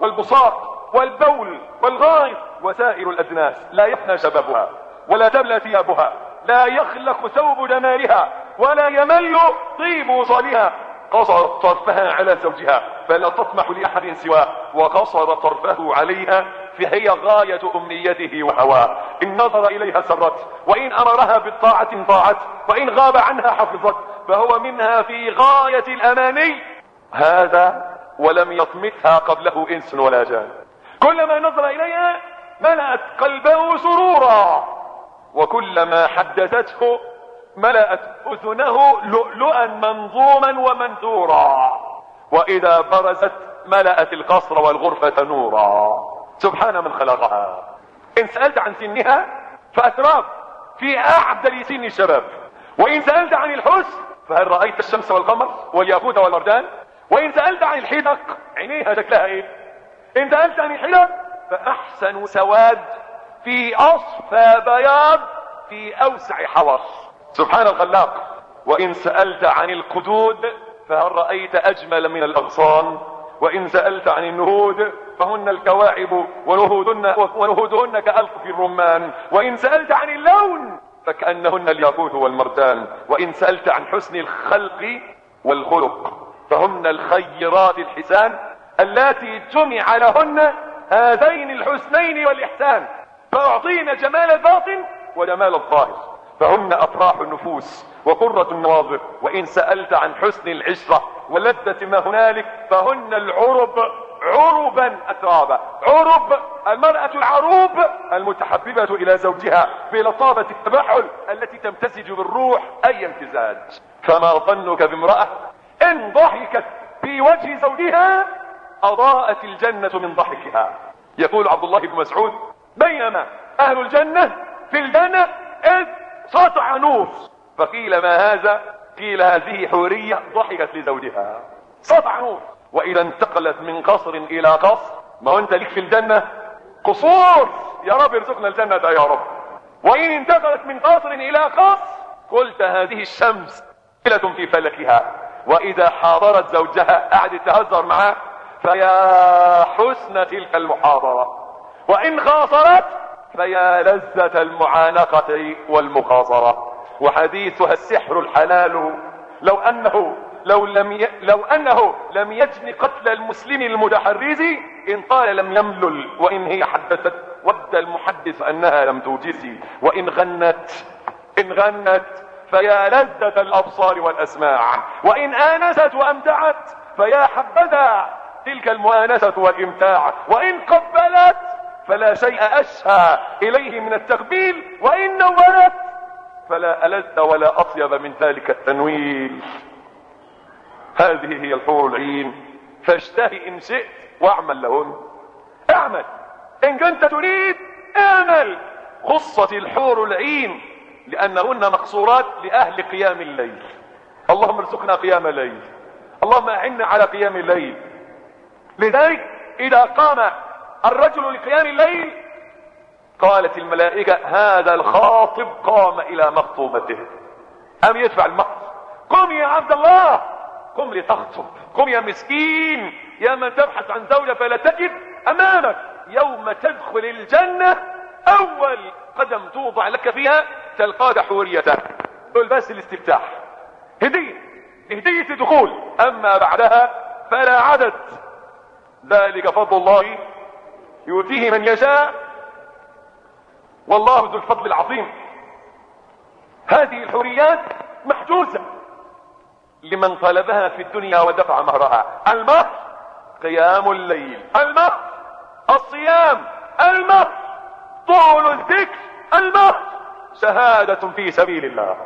[SPEAKER 1] والبصاق والبول والغائط وسائر الأجناس لا يفنى شبابها ولا تبلى ثيابها لا يخلق ثوب جمالها ولا يمل طيب وصالها قصرت طرفها على زوجها فلا تطمح لأحد سواه وقصر طرفه عليها فهي غاية أمنيته وهواه إن نظر إليها سرت وإن أمرها بالطاعة انطاعت وإن غاب عنها حفظت فهو منها في غاية الأماني هذا ولم يطمثها قبله إنس ولا جان كلما نظر إليها ملأت قلبه سرورا وكلما حدثته ملأت أذنه لؤلؤا منظوما ومنثورا وإذا برزت ملأت القصر والغرفة نورا سبحان من خلقها ان سألت عن سنها فأتراب في أعدل سن الشباب وإن سألت عن الحسن فهل رأيت الشمس والقمر والياقوت والمرجان وإن سألت عن الحدق عينيها شكلها إيه إن سألت عن الحدق فأحسن سواد في أصفى بياض في أوسع حوص سبحان الخلاق وإن سألت عن القدود فهل رأيت أجمل من الأغصان وإن سألت عن النهود فهن الكواعب ونهودهن, ونهودهن كألقف الرمان وإن سألت عن اللون فكأنهن الياقوت والمردان وإن سألت عن حسن الخلق والخلق فهن الخيرات الحسان اللاتي جمع لهن هذين الحسنين والإحسان فأعطينا جمال الباطن وجمال الظاهر فهن أفراح النفوس وقرة النواظر وإن سألت عن حسن العشرة ولذة ما هنالك فهن العرب عربا أترابا عرب المرأة العروب المتحببة إلى زوجها بلطافة التبحل التي تمتزج بالروح أي امتزاج فما ظنك بامرأة إن ضحكت في وجه زوجها أضاءت الجنة من ضحكها يقول عبد الله بن مسعود بينما أهل الجنة في الجنة إذ سطع نوس فقيل ما هذا قيل هذه حورية ضحكت لزوجها سطع نوس واذا انتقلت من قصر الى قصر ما هو انت ليك في الجنه قصور يا رب ارزقنا الجنه ده يا رب وان انتقلت من قصر الى قصر قلت هذه الشمس قلة في فلكها واذا حاضرت زوجها قعدت تهزر معاه فيا حسن تلك المحاضره وان خاصرت فيا لذة المعانقة والمخاصرة وحديثها السحر الحلال لو أنه لو, لم ي... لو أنه لم يجن قتل المسلم المتحرز إن قال لم يملل وإن هي حدثت ود المحدث أنها لم توجسي وإن غنت إن غنت فيا لذة الأبصار والأسماع وإن آنست وأمتعت فيا حبذا تلك المؤانسة والإمتاع وإن قبلت فلا شيء أشهى إليه من التقبيل وإن نورت فلا ألذ ولا أطيب من ذلك التنويل هذه هي الحور العين فاشتهي إن شئت واعمل لهن اعمل إن كنت تريد اعمل خصت الحور العين لأنهن مقصورات لأهل قيام الليل اللهم ارزقنا قيام الليل اللهم أعنا على قيام الليل لذلك إذا قام الرجل لقيام الليل قالت الملائكة هذا الخاطب قام إلى مخطوبته أم يدفع المقص قم يا عبد الله قم لتخطب قم يا مسكين يا من تبحث عن زوجة فلا تجد أمامك يوم تدخل الجنة أول قدم توضع لك فيها تلقاد حورية قل بس الاستفتاح هدية هدية الدخول أما بعدها فلا عدد ذلك فضل الله يؤتيه من يشاء والله ذو الفضل العظيم هذه الحريات محجوزة لمن طلبها في الدنيا ودفع مهرها المهر قيام الليل المهر الصيام المهر طول الذكر المهر شهادة في سبيل الله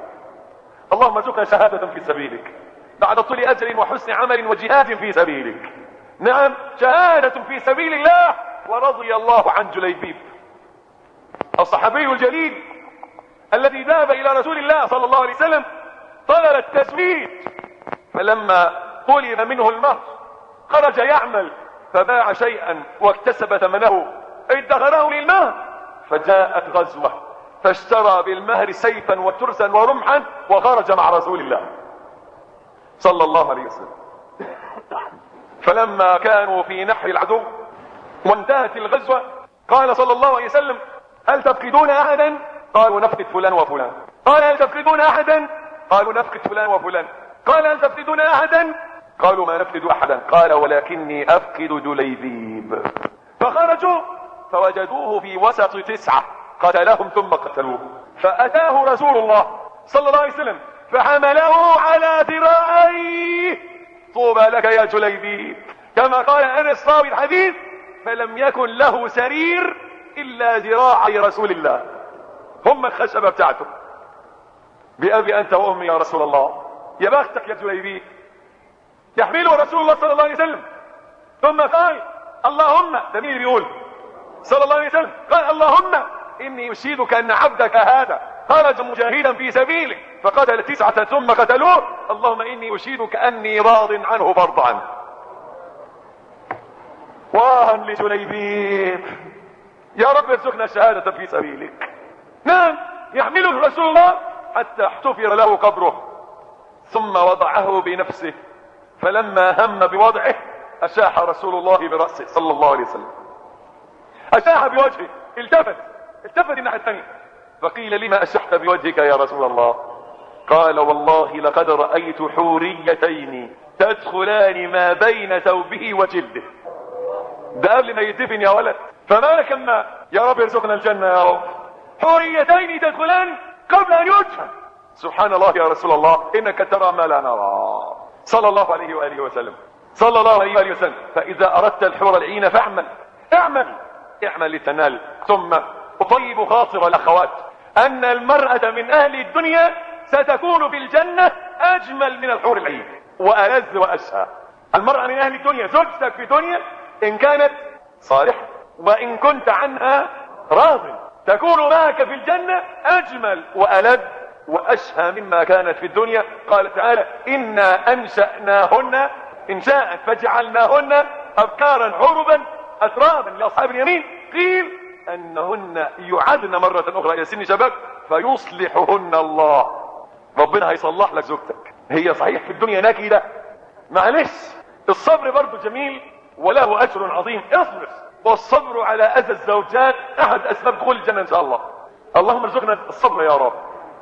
[SPEAKER 1] اللهم ارزقنا شهادة في سبيلك بعد طول أجر وحسن عمل وجهاد في سبيلك نعم شهادة في سبيل الله ورضي الله عن جليبيب الصحابي الجليل الذي ذهب إلى رسول الله صلى الله عليه وسلم طلب التزويد فلما طلب منه المهر خرج يعمل فباع شيئا واكتسب ثمنه ادخره للمهر فجاءت غزوة فاشترى بالمهر سيفا وترسا ورمحا وخرج مع رسول الله صلى الله عليه وسلم فلما كانوا في نحر العدو وانتهت الغزوة قال صلى الله عليه وسلم هل تفقدون أحدا قالوا نفقد فلان وفلان قال هل تفقدون أحدا قالوا نفقد فلان وفلان قال هل تفقدون احدا قالوا ما نفقد احدا قال ولكني افقد جليبيب فخرجوا فوجدوه في وسط تسعة قتلهم ثم قتلوه فأتاه رسول الله صلى الله عليه وسلم فحمله على ذراعيه طوبى لك يا جليبيب كما قال أنس راوي الحديث فلم يكن له سرير إلا ذراعي رسول الله هم الخشبة بتاعته بأبي أنت وأمي يا رسول الله يا بختك يا زليبيب يحمله رسول الله صلى الله عليه وسلم ثم قال اللهم ده مين بيقول صلى الله عليه وسلم قال اللهم اني اشهدك ان عبدك هذا خرج مجاهدا في سبيله فقتل تسعة ثم قتلوه اللهم اني اشهدك اني راض عنه فرض عنه واها لجليبيب يا رب ارزقنا الشهادة في سبيلك نعم يحمله رسول الله حتى احتفر له قبره ثم وضعه بنفسه فلما هم بوضعه أشاح رسول الله برأسه صلى الله عليه وسلم أشاح بوجهه التفت التفت الناحية الثانية فقيل لما أشحت بوجهك يا رسول الله قال والله لقد رأيت حوريتين تدخلان ما بين ثوبه وجلده ده قبل ما يدفن يا ولد فما لك ما يا رب يرزقنا الجنة يا رب حوريتين تدخلان قبل أن يدفن سبحان الله يا رسول الله إنك ترى ما لا نرى صلى الله عليه وآله وسلم صلى الله عليه وآله وسلم فإذا أردت الحور العين فاعمل اعمل اعمل لتنال ثم أطيب خاطر الأخوات أن المرأة من أهل الدنيا ستكون في الجنة أجمل من الحور العين وألذ وأشهى المرأة من أهل الدنيا زوجتك في دنيا إن كانت صالحة وإن كنت عنها راض تكون معك في الجنة أجمل وألذ وأشهى مما كانت في الدنيا قال تعالى إنا أنشأناهن إنشاء فجعلناهن أبكارا عربا أترابا لأصحاب اليمين قيل أنهن يعدن مرة أخرى إلى سن شباب فيصلحهن الله ربنا هيصلح لك زوجتك هي صحيح في الدنيا نكدة معلش الصبر برضه جميل وله أجر عظيم اصبر والصبر على أذى الزوجات أحد أسباب دخول الجنة إن شاء الله اللهم ارزقنا الصبر يا رب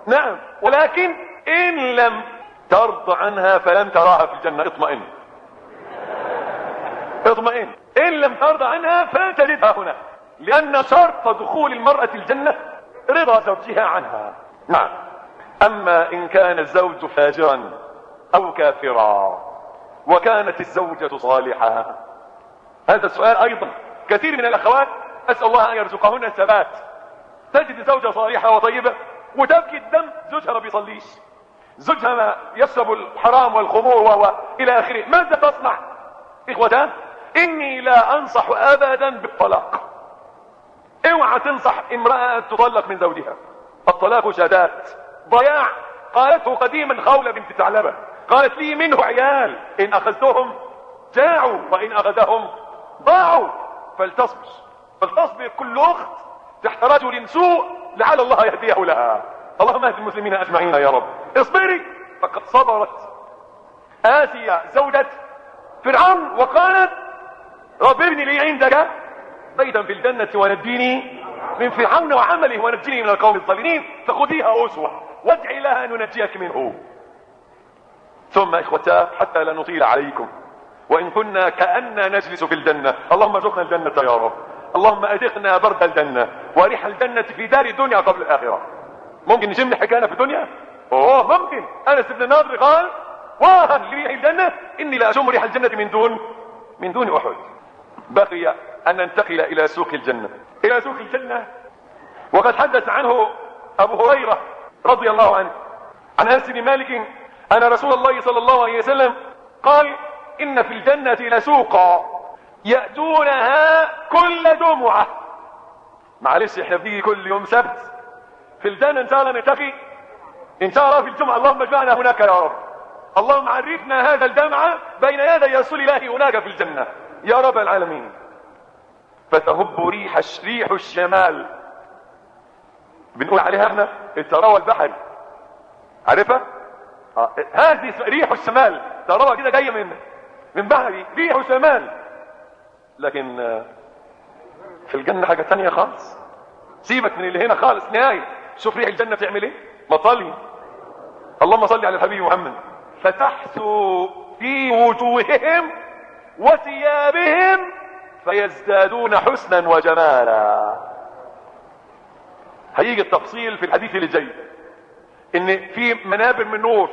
[SPEAKER 1] نعم ولكن إن لم ترض عنها فلن تراها في الجنة اطمئن اطمئن إن لم ترضى عنها فلن تجدها هنا لأن شرط دخول المرأة الجنة رضا زوجها عنها نعم أما إن كان الزوج فاجرا أو كافرا وكانت الزوجة صالحة هذا السؤال أيضا كثير من الأخوات أسأل الله أن يرزقهن الثبات تجد زوجة صالحة وطيبة وتبكي الدم زوجها ما بيصليش زوجها ما يشرب الحرام والخمور وهو الى اخره ماذا تصنع اخوتان اني لا انصح ابدا بالطلاق اوعى تنصح امرأة ان تطلق من زوجها الطلاق شادات ضياع قالته قديما خولة بنت ثعلبة قالت لي منه عيال ان اخذتهم جاعوا وان اخذهم ضاعوا فلتصبر فلتصبر كل اخت تحت رجل سوء لعل الله يهديه لها اللهم اهد المسلمين اجمعين يا رب اصبري فقد صبرت آسيا زوجة فرعون وقالت رب ابني لي عندك بيتا في الجنة ونجيني من فرعون وعمله ونجيني من القوم الظالمين فخذيها أسوة وادعي لها أن ننجيك منه ثم إخوتا حتى لا نطيل عليكم وإن كنا كأننا نجلس في الجنة اللهم ارزقنا الجنة يا رب اللهم أذقنا برد الجنة وريح الجنة في دار الدنيا قبل الآخرة ممكن نشم الحكاية في الدنيا اوه ممكن انس بن نادر قال واه لريح الجنة اني لا اشم ريح الجنة من دون من دون احد بقي ان ننتقل الى سوق الجنة الى سوق الجنة وقد حدث عنه ابو هريرة رضي الله عنه عن انس بن مالك ان رسول الله صلى الله عليه وسلم قال ان في الجنة لسوقا يأتونها كل جمعة معلش احنا بنيجي كل يوم سبت في الجنة ان شاء الله نلتقي ان شاء الله في الجمعة اللهم اجمعنا هناك يا رب اللهم عرفنا هذا الجمع بين يدي رسول الله هناك في الجنة يا رب العالمين فتهب ريح ريح الشمال بنقول عليها احنا التراوى البحري عارفها آه. هذه ريح الشمال تراوى كده جايه من من بحري ريح الشمال لكن آه، في الجنة حاجة تانية خالص سيبك من اللي هنا خالص نهاية شوف ريح الجنة بتعمل ايه مطالي اللهم صلي على الحبيب محمد فتحسو في وجوههم وثيابهم فيزدادون حسنا وجمالا هيجي التفصيل في الحديث اللي جاي ان في منابر من نور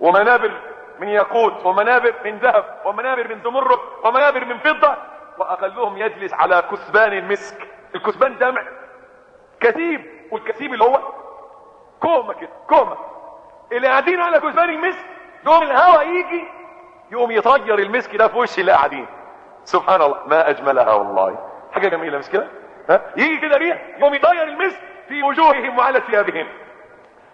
[SPEAKER 1] ومنابر من ياقوت ومنابر من ذهب ومنابر من زمرد ومنابر من فضة وأقلهم يجلس على كثبان المسك الكثبان دمع كثيب والكثيب اللي هو كومة كده كومة اللي قاعدين على كثبان المسك يوم الهواء يجي يقوم يطير المسك ده في وش اللي قاعدين سبحان الله ما أجملها والله حاجة جميلة مش كده ها يجي كده ريح يقوم يطير المسك في وجوههم وعلى ثيابهم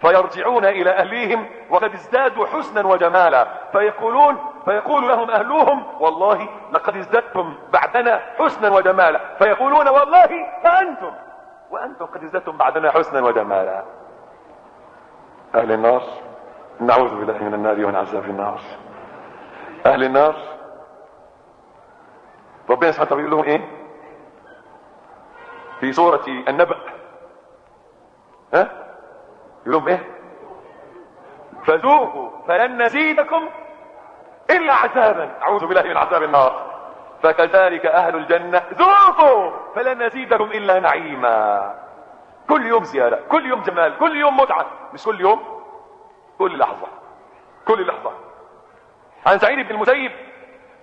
[SPEAKER 1] فيرجعون إلى أهليهم وقد ازدادوا حسنا وجمالا فيقولون فيقول لهم أهلوهم والله لقد ازددتم بعدنا حسنا وجمالا فيقولون والله فأنتم وأنتم قد ازددتم بعدنا حسنا وجمالا أهل النار نعوذ بالله من النار ومن عذاب النار أهل النار ربنا سبحانه وتعالى لهم إيه في سورة النبأ ها يقول لهم ايه فذوقوا فلن نزيدكم الا عذابا اعوذ بالله من عذاب النار فكذلك اهل الجنة ذوقوا فلن نزيدكم الا نعيما كل يوم زيارة كل يوم جمال كل يوم متعة مش كل يوم كل لحظة كل لحظة عن سعيد بن المسيب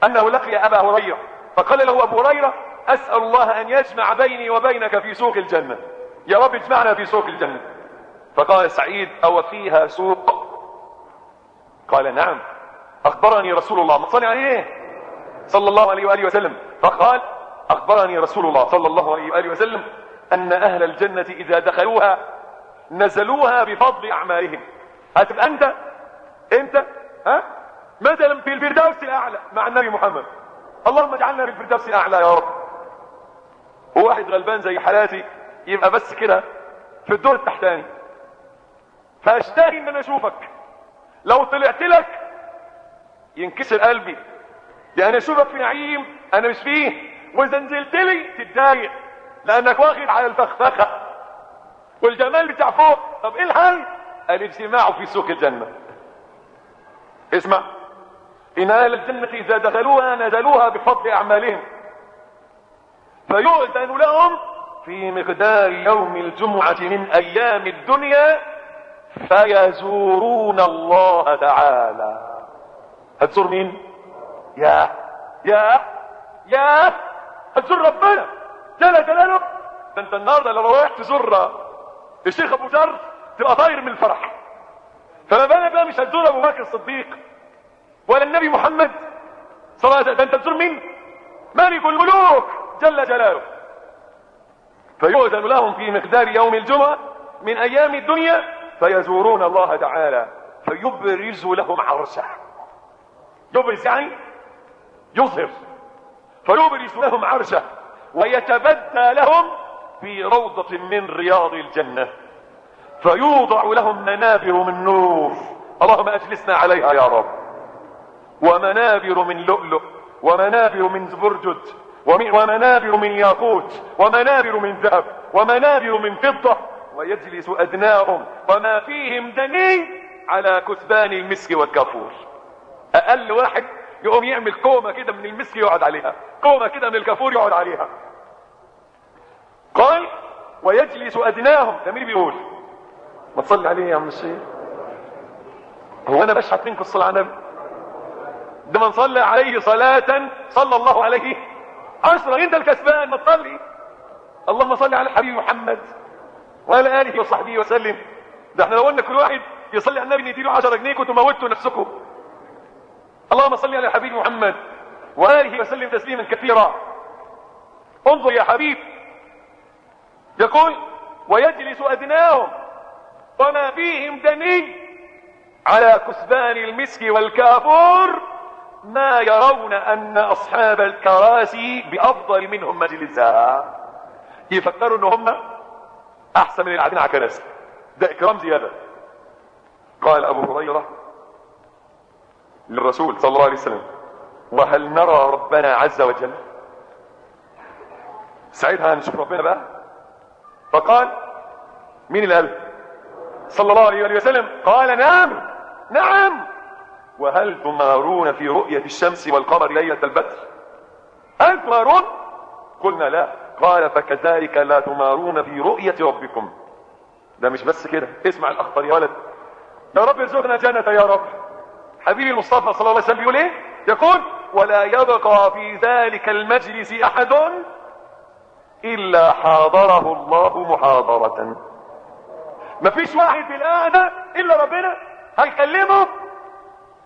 [SPEAKER 1] انه لقي ابا هريرة فقال له ابو هريرة اسأل الله ان يجمع بيني وبينك في سوق الجنة يا رب اجمعنا في سوق الجنة فقال سعيد أو فيها سوق قال نعم أخبرني رسول الله صلي عليه صلى الله عليه وآله وسلم فقال أخبرني رسول الله صلى الله عليه وآله وسلم أن أهل الجنة إذا دخلوها نزلوها بفضل أعمالهم هتبقى أنت أنت ها مثلا في الفردوس الأعلى مع النبي محمد اللهم اجعلنا في الفردوس الأعلى يا رب وواحد غلبان زي حالاتي يبقى بس كده في الدور التحتاني هشتهي من اشوفك لو طلعت لك ينكسر قلبي لان يعني اشوفك في نعيم انا مش فيه واذا نزلت لي تتضايق لانك واخد على الفخفخه والجمال بتاع فوق طب ايه الحل الاجتماع في سوق الجنه اسمع ان اهل الجنه اذا دخلوها نزلوها بفضل اعمالهم فيؤذن لهم في مقدار يوم الجمعه من ايام الدنيا فيزورون الله تعالى هتزور مين يا يا يا هتزور ربنا جل جلاله ده انت النهارده لو رايح تزور الشيخ ابو جر تبقى طاير من الفرح فما بالك بقى مش هتزور ابو بكر الصديق ولا النبي محمد صلى الله عليه وسلم ده انت تزور مين ملك الملوك جل جلاله فيؤذن لهم في مقدار يوم الجمعه من ايام الدنيا فيزورون الله تعالى فيبرز لهم عرشه يبرز يعني يظهر فيبرز لهم عرشه ويتبدى لهم في روضة من رياض الجنة فيوضع لهم منابر من نور اللهم اجلسنا عليها يا رب ومنابر من لؤلؤ ومنابر من زبرجد ومنابر من ياقوت ومنابر من ذهب ومنابر من فضة ويجلس أدناهم وما فيهم دني على كثبان المسك والكافور أقل واحد يقوم يعمل كومة كده من المسك يقعد عليها كومة كده من الكافور يقعد عليها قال ويجلس أدناهم ده مين بيقول ما تصلي عليه يا عم الشيخ هو أنا بشحت منكم الصلاة على النبي ده من صلى عليه صلاة صلى الله عليه عشرة انت الكسبان ما تصلي اللهم صل على الحبيب محمد وعلى آله وصحبه وسلم ده احنا لو قلنا كل واحد يصلي على النبي نديله 10 جنيه كنتوا موتوا نفسكم اللهم صل على حبيب محمد وآله وسلم تسليما كثيرا انظر يا حبيب يقول ويجلس أدناهم وما فيهم دني على كسبان المسك والكافور ما يرون أن أصحاب الكراسي بأفضل منهم مجلسا يفكروا أن هم احسن من اللي قاعدين على كراسي ده اكرام زياده قال ابو هريره للرسول صلى الله عليه وسلم وهل نرى ربنا عز وجل سعيد هنشوف ربنا بقى فقال مين اللي قال صلى الله عليه وسلم قال نعم نعم وهل تمارون في رؤية الشمس والقمر ليلة البدر هل تمارون قلنا لا قال فكذلك لا تمارون في رؤية ربكم ده مش بس كده اسمع الاخطر يا ولد يا رب ارزقنا جنة يا رب حبيبي المصطفى صلى الله عليه وسلم بيقول ايه يقول ولا يبقى في ذلك المجلس احد الا حاضره الله محاضرة مفيش واحد في القعدة الا ربنا هيكلمه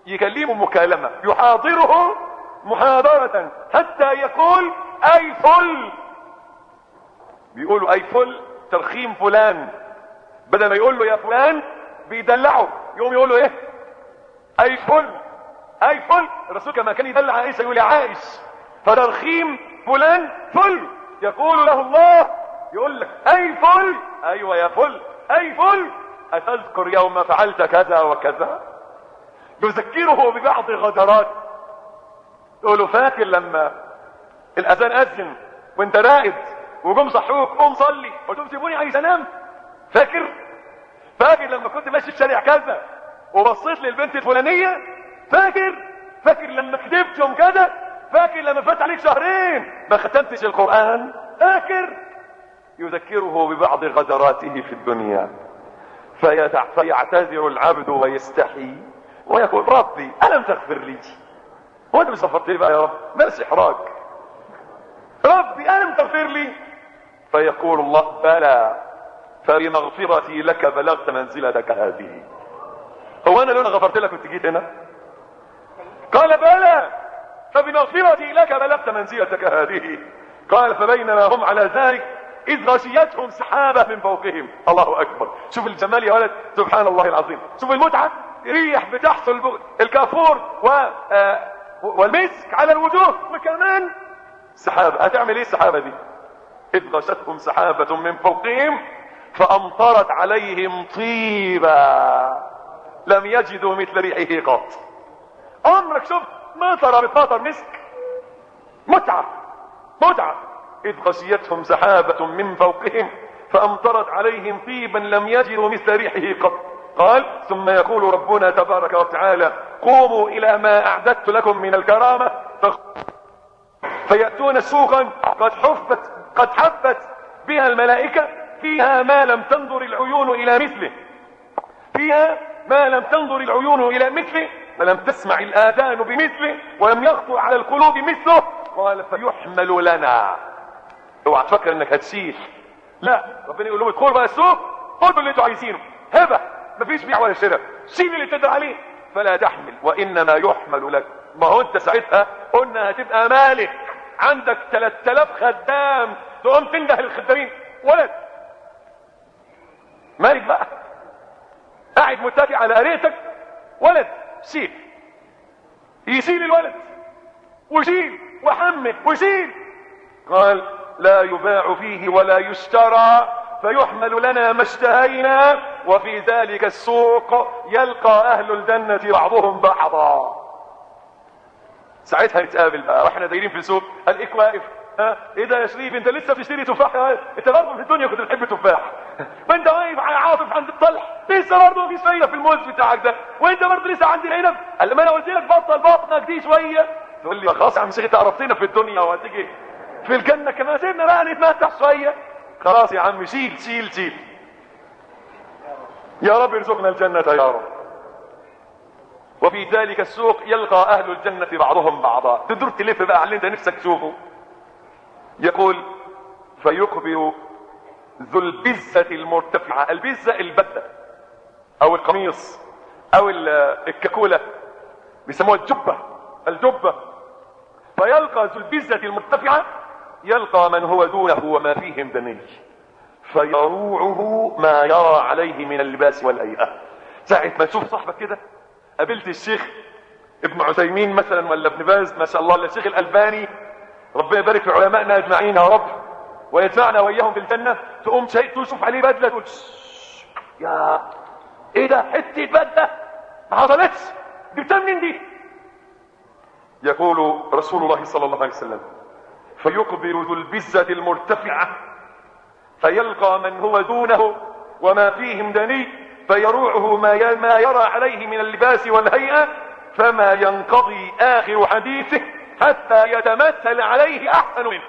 [SPEAKER 1] يكلمه مكالمة يحاضره محاضرة حتى يقول اي فل بيقولوا اي فل ترخيم فلان بدل ما يقول له يا فلان بيدلعه يقوم يقول له ايه اي فل اي فل الرسول كما كان يدلع عائشه يقول يا عائش فترخيم فلان فل يقول له الله يقول لك اي فل ايوه يا فل اي فل اتذكر يوم فعلت كذا وكذا يذكره ببعض غدرات يقول له فاكر لما الاذان اذن وانت رائد وجم صحوك قوم صلي قلت لهم سيبوني عايز انام فاكر فاكر لما كنت ماشي في شارع كذا وبصيت للبنت الفلانيه فاكر فاكر لما كتبتهم يوم كذا فاكر لما فات عليك شهرين ما ختمتش القران فاكر يذكره ببعض غدراته في الدنيا فيعتذر العبد ويستحي ويقول ربي ألم تغفر لي هو أنت مش غفرت لي بقى يا رب ما احراج ربي ألم تغفر لي فيقول الله بلى فبمغفرتي لك بلغت منزلتك هذه هو انا لو انا غفرت لك كنت جيت هنا قال بلى فبمغفرتي لك بلغت منزلتك هذه قال فبينما هم على ذلك اذ غشيتهم سحابة من فوقهم الله اكبر شوف الجمال يا ولد سبحان الله العظيم شوف المتعة ريح بتحصل الكافور آه، و والمسك على الوجوه وكمان سحابة هتعمل ايه السحابة دي إذ غشتهم سحابة من فوقهم فأمطرت عليهم طيبا لم يجدوا مثل ريحه قط عمرك شفت ترى بمطر مسك متعة متعة إذ غشيتهم سحابة من فوقهم فأمطرت عليهم طيبا لم يجدوا مثل ريحه قط قال ثم يقول ربنا تبارك وتعالى قوموا إلى ما أعددت لكم من الكرامة فيأتون سوقا قد حفت قد حبت بها الملائكة فيها ما لم تنظر العيون إلى مثله فيها ما لم تنظر العيون إلى مثله ولم تسمع الآذان بمثله ولم يخطر على القلوب مثله قال فيحمل لنا اوعى تفكر انك هتشيل لا ربنا يقول لهم ادخلوا بقى السوق خدوا اللي انتوا عايزينه هبه مفيش بيع ولا شراء شيل اللي تقدر عليه فلا تحمل وانما يحمل لك ما هو انت ساعتها قلنا هتبقى مالك عندك 3000 خدام تقوم تنده الخدامين ولد مالك بقى قاعد متكئ على قريتك ولد سيب يشيل الولد وشيل وحمل وشيل قال لا يباع فيه ولا يشترى فيحمل لنا ما اشتهينا وفي ذلك السوق يلقى أهل الجنة بعضهم بعضا ساعتها نتقابل بقى واحنا دايرين في السوق قال ايه واقف ها ايه ده يا شريف انت لسه بتشتري تفاح يا انت برضه في الدنيا كنت بتحب التفاح ما انت واقف عاطف عند الطلح لسه برضه مفيش فايده في الموز بتاعك ده وانت برضه لسه عندي العنب قال ما انا قلت لك بطل بطنك دي شويه تقول لي خلاص يا عم شيخ انت في الدنيا وهتيجي في الجنه كمان سيبنا بقى نتمتع شويه خلاص يا عم شيل شيل شيل يا رب ارزقنا الجنه يا رب وفي ذلك السوق يلقى أهل الجنة بعضهم بعضا تدور تلف بقى على اللي انت نفسك تشوفه يقول فيقبل ذو البزة المرتفعة البزة البتة أو القميص أو الكاكولة بيسموها الجبة الجبة فيلقى ذو البزة المرتفعة يلقى من هو دونه وما فيهم دني فيروعه ما يرى عليه من اللباس والهيئة ساعة ما تشوف صاحبك كده قابلت الشيخ ابن عثيمين مثلا ولا ابن باز ما شاء الله الشيخ الألباني ربنا يبارك في علمائنا أجمعين يا رب ويدفعنا وإياهم الجنه تقوم شيء تشوف عليه بدلة تقول يا إيه ده حتة بدلة ما حصلتش جبتها منين دي يقول رسول الله صلى الله عليه وسلم فيقبل ذو البزة المرتفعة فيلقى من هو دونه وما فيهم دنيء فيروعه ما ما يرى عليه من اللباس والهيئة فما ينقضي آخر حديثه حتى يتمثل عليه أحسن منه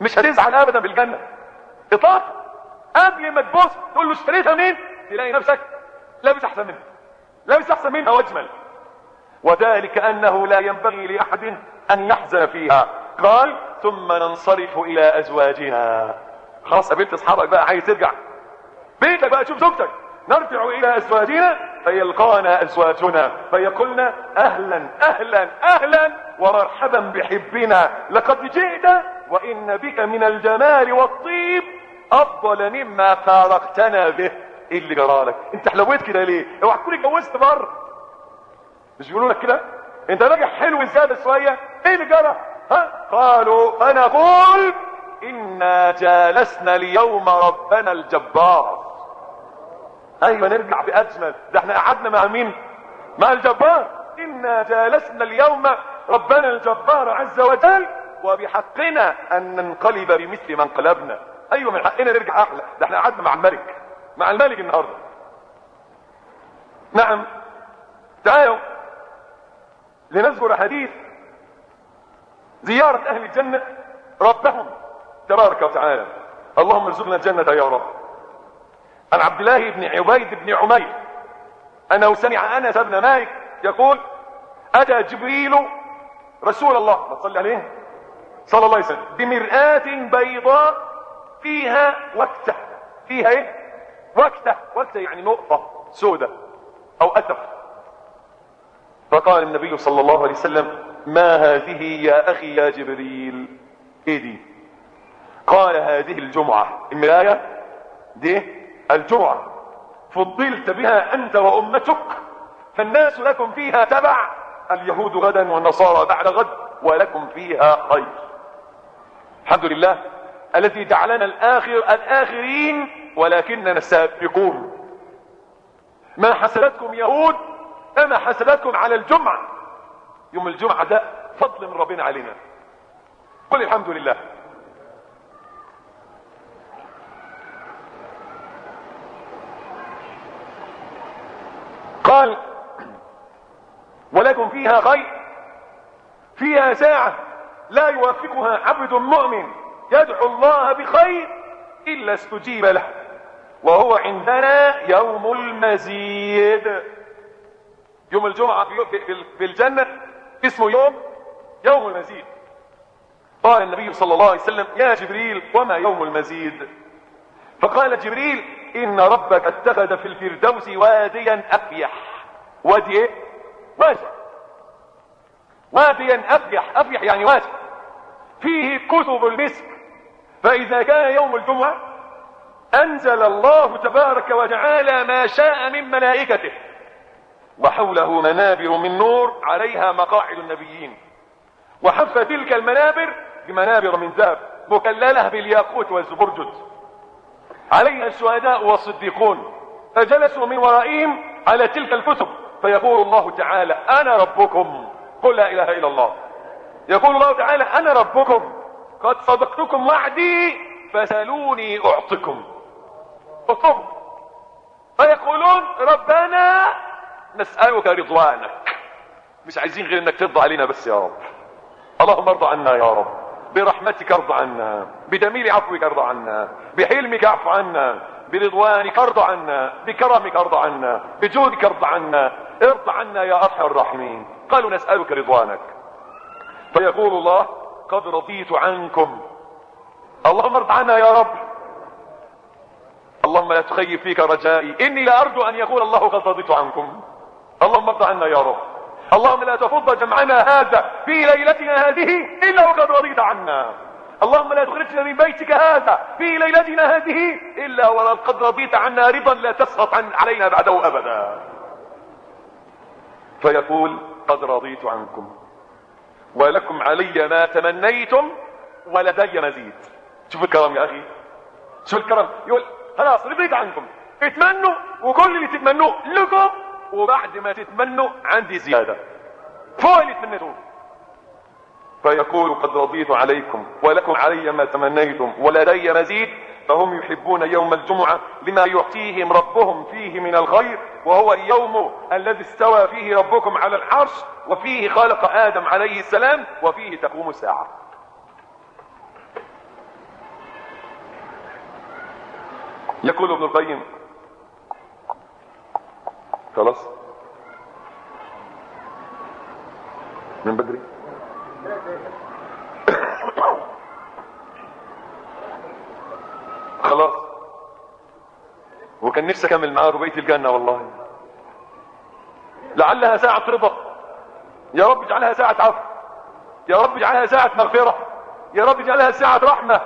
[SPEAKER 1] مش هتزعل أبدا في الجنة إطلاقا قبل ما تبص تقول له اشتريتها منين تلاقي نفسك لابس أحسن منها لابس أحسن منها وأجمل وذلك أنه لا ينبغي لأحد أن يحزن فيها قال ثم ننصرف إلى أزواجنا خلاص قابلت أصحابك بقى عايز ترجع بيتك بقى تشوف زوجتك نرجع إلى أزواجنا فيلقانا أزواجنا فيقولنا أهلا أهلا أهلا ومرحبا بحبنا لقد جئت وإن بك من الجمال والطيب أفضل مما فارقتنا به إيه اللي جرالك أنت حلويت كده ليه اوعى تكون اتجوزت بره مش بيقولوا لك كده أنت راجع حلو زيادة شوية إيه اللي جرى ها قالوا فنقول إنا جالسنا اليوم ربنا الجبار ايوه نرجع باجمل ده احنا قعدنا مع مين مع الجبار انا جالسنا اليوم ربنا الجبار عز وجل وبحقنا ان ننقلب بمثل ما انقلبنا ايوه من حقنا نرجع احلى ده احنا قعدنا مع الملك مع الملك النهارده نعم تعالوا لنذكر حديث زيارة اهل الجنة ربهم تبارك وتعالى اللهم ارزقنا الجنة يا رب عن عبد الله بن عبيد بن عمير أنه سمع أنس بن مالك يقول أتى جبريل رسول الله صلى عليه صلى الله عليه وسلم بمرآة بيضاء فيها وكتة فيها ايه وكتة وكتة يعني نقطة سودة أو أثر فقال النبي صلى الله عليه وسلم ما هذه يا أخي يا جبريل ايه دي قال هذه الجمعة المراية دي الجمعة فضلت بها أنت وأمتك فالناس لكم فيها تبع اليهود غدا والنصارى بعد غد ولكم فيها خير الحمد لله الذي جعلنا الآخر الآخرين ولكننا السابقون ما حسبتكم يهود أما حسبتكم على الجمعة يوم الجمعة ده فضل من ربنا علينا قل الحمد لله قال ولكم فيها خير فيها ساعة لا يوافقها عبد مؤمن يدعو الله بخير إلا استجيب له وهو عندنا يوم المزيد يوم الجمعة في الجنة اسمه يوم يوم المزيد قال النبي صلى الله عليه وسلم يا جبريل وما يوم المزيد فقال جبريل ان ربك اتخذ في الفردوس واديا افيح وادي ايه واسع واديا افيح افيح يعني واسع فيه كتب المسك فاذا كان يوم الجمعه انزل الله تبارك وتعالى ما شاء من ملائكته وحوله منابر من نور عليها مقاعد النبيين وحف تلك المنابر بمنابر من ذهب مكلله بالياقوت والزبرجد عليها الشهداء والصديقون فجلسوا من ورائهم على تلك الكتب فيقول الله تعالى أنا ربكم قل لا إله إلا الله يقول الله تعالى أنا ربكم قد صدقتكم وعدي فسالوني أعطكم اطلبوا فيقولون ربنا نسألك رضوانك مش عايزين غير انك ترضى علينا بس يا رب اللهم ارضى عنا يا رب برحمتك ارض عنا بدميل عفوك ارض عنا بحلمك اعف عنا برضوانك ارض عنا بكرمك ارض عنا بجودك ارض عنا ارض عنا يا ارحم الراحمين قالوا نسألك رضوانك فيقول الله قد رضيت عنكم اللهم ارض عنا يا رب اللهم لا تخيب فيك رجائي اني لا ارجو ان يقول الله قد رضيت عنكم اللهم ارض عنا يا رب اللهم لا تفض جمعنا هذا في ليلتنا هذه إلا وقد رضيت عنا اللهم لا تخرجنا من بيتك هذا في ليلتنا هذه إلا وقد رضيت عنا رضا لا تسخط عن علينا بعده أبدا فيقول قد رضيت عنكم ولكم علي ما تمنيتم ولدي مزيد شوف الكرم يا أخي شوف الكرم يقول خلاص رضيت عنكم اتمنوا وكل اللي تتمنوه لكم وبعد ما تتمنوا عندي زيادة فوق اللي تمنيتوه فيقول قد رضيت عليكم ولكم علي ما تمنيتم ولدي مزيد فهم يحبون يوم الجمعة لما يعطيهم ربهم فيه من الخير وهو اليوم الذي استوى فيه ربكم على العرش وفيه خلق آدم عليه السلام وفيه تقوم الساعة يقول ابن القيم خلاص من بدري خلاص وكان نفسي اكمل معاه ربيت الجنه والله لعلها ساعه رضا يا رب اجعلها ساعه عفو يا رب اجعلها ساعه مغفره يا رب اجعلها ساعه رحمه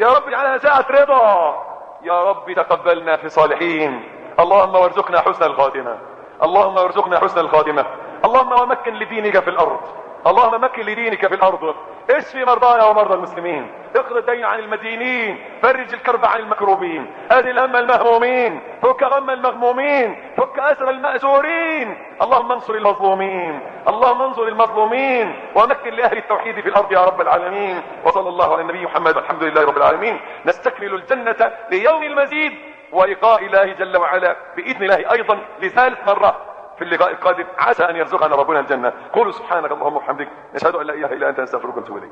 [SPEAKER 1] يا رب اجعلها ساعه رضا يا رب تقبلنا في صالحين اللهم وارزقنا حسن الخاتمه اللهم ارزقنا حسن الخاتمة اللهم ومكن لدينك في الارض اللهم مكن لدينك في الارض اشفي مرضانا ومرضى المسلمين اقض الدين عن المدينين فرج الكرب عن المكروبين هذه الهم المهمومين فك غم المغمومين فك اسر المأزورين اللهم انصر المظلومين اللهم انصر المظلومين ومكن لأهل التوحيد في الأرض يا رب العالمين وصلى الله على النبي محمد الحمد لله رب العالمين نستكمل الجنة ليوم المزيد ولقاء الله جل وعلا بإذن الله أيضا لثالث مرة في اللقاء القادم عسى أن يرزقنا ربنا الجنة قولوا سبحانك اللهم وبحمدك نشهد أن لا إله إلا أنت نستغفرك ونتوب إليك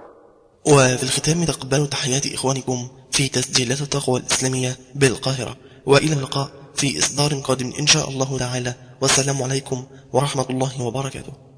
[SPEAKER 1] وفي الختام تقبلوا تحيات إخوانكم في تسجيلات التقوى الإسلامية بالقاهرة وإلى اللقاء في إصدار قادم إن شاء الله تعالى والسلام عليكم ورحمة الله وبركاته